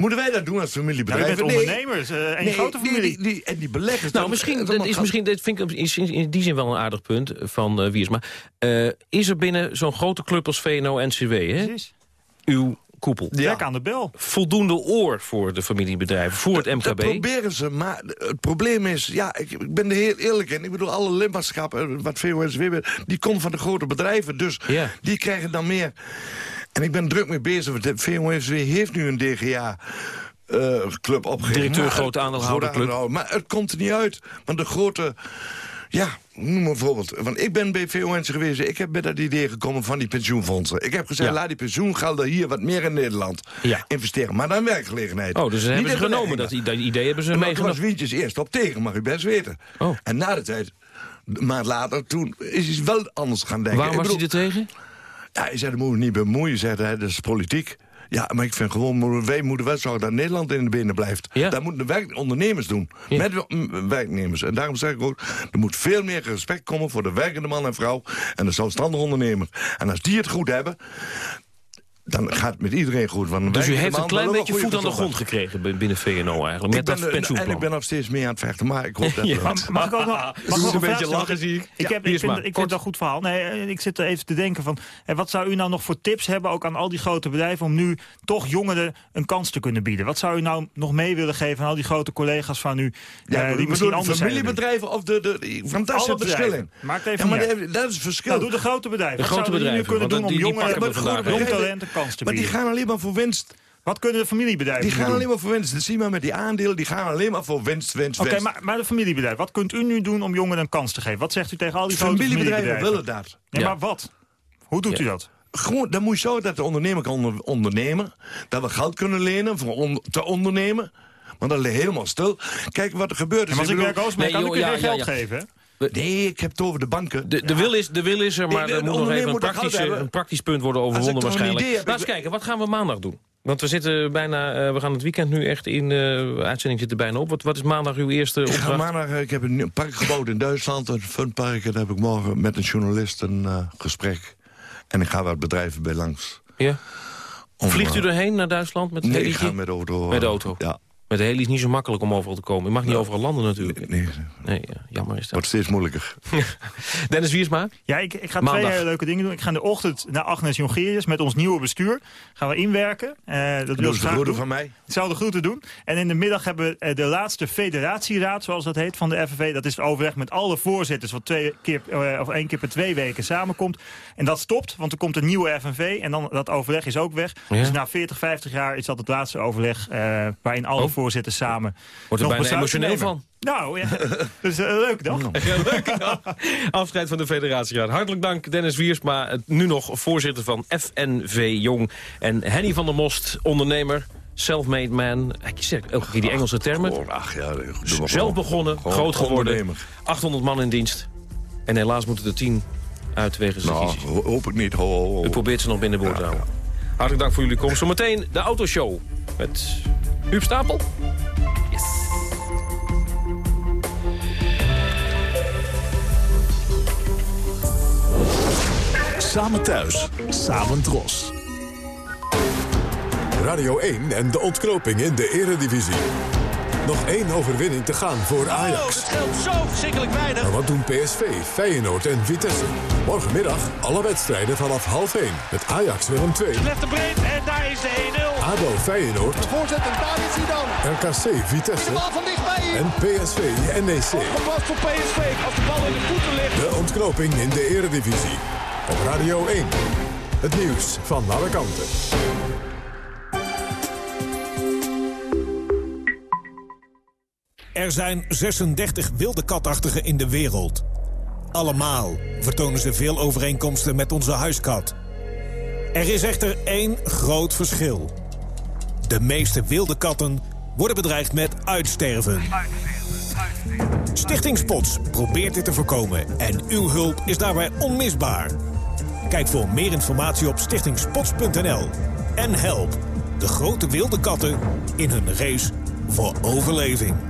Ja. Moeten wij dat doen als familiebedrijven? Nou, je bent Nee. ondernemers, eh, en Nee, grote die- familie. Die, die- en die beleggers... Nou, dat- misschien dat dat is, misschien, dit vind ik is in, in die zin wel een aardig punt van eh Wiersma. Eh, is er binnen zo'n grote club als VNO-NCW, hè? Precies. uw koepel, Trek aan de bel. voldoende oor voor de familiebedrijven, voor het Dat MKB? proberen ze, maar het probleem is... Ja, ik, ik ben er heel eerlijk in. Ik bedoel, alle lidmaatschappen, wat VOSW... die komt van de grote bedrijven, dus Ja. die krijgen dan meer... En ik ben druk mee bezig, want de heeft nu een DGA... eh, club opgericht. Directeur Maar- grote aandeelhouderclub. Maar het komt er niet uit. Want de grote... Ja, noem maar bijvoorbeeld. Want ik ben bij VON's geweest. Ik heb met dat idee gekomen van die pensioenfondsen. Ik heb gezegd, Ja. laat die pensioengelden hier wat meer in Nederland Ja. investeren. Maar dan werkgelegenheid. Oh, dus ze Niet hebben ze genomen. Dat, idee hebben ze meegenomen. was Wientjes eerst op tegen, mag u best weten. Oh. En na de tijd, een maand later, toen is hij wel anders gaan denken. Waarom was hij er tegen? Ja, hij zei, dat moet niet bemoeien, zei hij, dat is politiek. Ja, maar ik vind gewoon, wij moeten wel zorgen dat Nederland in de benen blijft. Ja. Dat moeten de ondernemers doen. Ja. Met w- m- werknemers. En daarom zeg ik ook, er moet veel meer respect komen voor de werkende man en vrouw. En de zelfstandige ondernemer. En als die het goed hebben, dan gaat het met iedereen goed. Want Dus u heeft een klein beetje voet aan de grond gekregen binnen VNO eigenlijk, met Ik ben, dat pensioenplan. en ik ben nog steeds mee aan het vechten, maar ik hoop dat... Ja. mag ik ook nog, mag ik moet nog een beetje lachen, zie ik. Ik, Ja, heb, ik vind, ik dat een goed verhaal. Nee, eh, ik zit er even te denken van... eh, wat zou u nou nog voor tips hebben, ook aan al die grote bedrijven... om nu toch jongeren een kans te kunnen bieden? Wat zou u nou nog mee willen geven aan al die grote collega's van u... Ja, eh, die die misschien anders zijn? familiebedrijven of de, de, de fantastische Alle bedrijven. verschillen. Maakt even ja, maar dat is het verschil. Nou, doe de grote bedrijven. De Wat grote zouden die nu bedrijven, kunnen doen om jongeren, jong hè? talent kans te maar die gaan alleen maar voor winst. Wat kunnen de familiebedrijven Die gaan doen? alleen maar voor winst. Dat zie je maar met die aandelen. Die gaan alleen maar voor winst, winst, Oké, winst. maar, maar de familiebedrijven. Wat kunt u nu doen om jongeren een kans te geven? Wat zegt u tegen al die grote Familiebedrijven familiebedrijven? willen dat. Nee, Ja. maar wat? Hoe doet Ja. u dat? Gewoon, dan moet je zo dat de ondernemer kan onder- ondernemen. Dat we geld kunnen lenen voor on- te ondernemen. Want dat ligt helemaal stil. Kijk wat er gebeurt. En als ik ben, Nee, kan joh, ik u ja, geen geld ja. geven? Nee, ik heb het over de banken. De, de, wil is, de wil is er, maar Nee, er moet nog even een moet dat praktisch, een punt worden overwonnen Als ik toch een waarschijnlijk. idee heb, Laat eens ik- kijken, wat gaan we maandag doen? Want we zitten bijna, eh, we gaan het weekend nu echt in, eh, de uitzending zit er bijna op. Wat, wat is maandag uw eerste Ik, ga opdracht? maandag, eh, ik heb een nieuw park gebouwd in Duitsland, een funpark. En daar heb ik morgen met een journalist een eh, gesprek. En ik ga wat bedrijven bij langs. Ja. Om, Vliegt u eh, erheen naar Duitsland met Nee, ik helietje? ga met de auto. Met de eh, auto? Ja. Met de heli is niet zo makkelijk om overal te komen. Je mag niet Ja. overal landen natuurlijk. Nee, Nee, ja, jammer is dat. wordt steeds moeilijker. Dennis Wiersma? Ja, ik, ik ga Maandag. twee hele leuke dingen doen. Ik ga in de ochtend naar Agnes Jongerius met ons nieuwe bestuur. Gaan we inwerken. Eh, dat wil ik ze graag van mij. Ik zal de groeten doen. En in de middag hebben we eh, de laatste federatieraad, zoals dat heet, van de FNV. Dat is het overleg met alle voorzitters, wat twee keer, eh, of één keer per twee weken samenkomt. En dat stopt, want er komt een nieuwe FNV. En dan dat overleg is ook weg. Ja. Dus na 40, 50 jaar is dat het laatste overleg... eh, waarin alle Oh. Voorzitters samen Wordt er nog bijna emotioneel van. Nou, ja. dus uh, leuk, toch? Ja, leuk. Afscheid van de federatieraad. Hartelijk dank Dennis Wiersma, nu nog voorzitter van FNV Jong. En Henny van der Most, ondernemer, self-made man. Ik zeg elke keer die Engelse termen. Gewoon, ach ja, Zelf begonnen, Gewoon groot geworden. ondernemer. 800 man in dienst. En helaas moeten er 10 uit wegens de Nou, hoop ik niet. Ho, ho, ho. U probeert ze nog binnenboord te houden. Hartelijk dank voor jullie komst. Zometeen de autoshow met Huub Stapel. Samen thuis, samen dros. Radio 1 en de ontknoping in de eredivisie. Nog één overwinning te gaan voor Ajax. Oh, dat scheelt zo verschrikkelijk weinig. Maar wat doen PSV, Feyenoord en Vitesse? Morgenmiddag alle wedstrijden vanaf half 1 met Ajax Willem 2. Left de breed en daar is de 1-0. ADO Feyenoord, Voorzet en David Zidane. RKC Vitesse De bal van dichtbij. en PSV NEC. Gepast voor PSV. Als de bal in de voeten ligt. De ontknoping in de eredivisie. Op Radio 1. Het nieuws van alle kanten. Er zijn 36 wilde katachtigen in de wereld. Allemaal vertonen ze veel overeenkomsten met onze huiskat. Er is echter één groot verschil. De meeste wilde katten worden bedreigd met uitsterven. Stichting Spots probeert dit te voorkomen en uw hulp is daarbij onmisbaar. Kijk voor meer informatie op stichtingspots.nl en help de grote wilde katten in hun race voor overleving.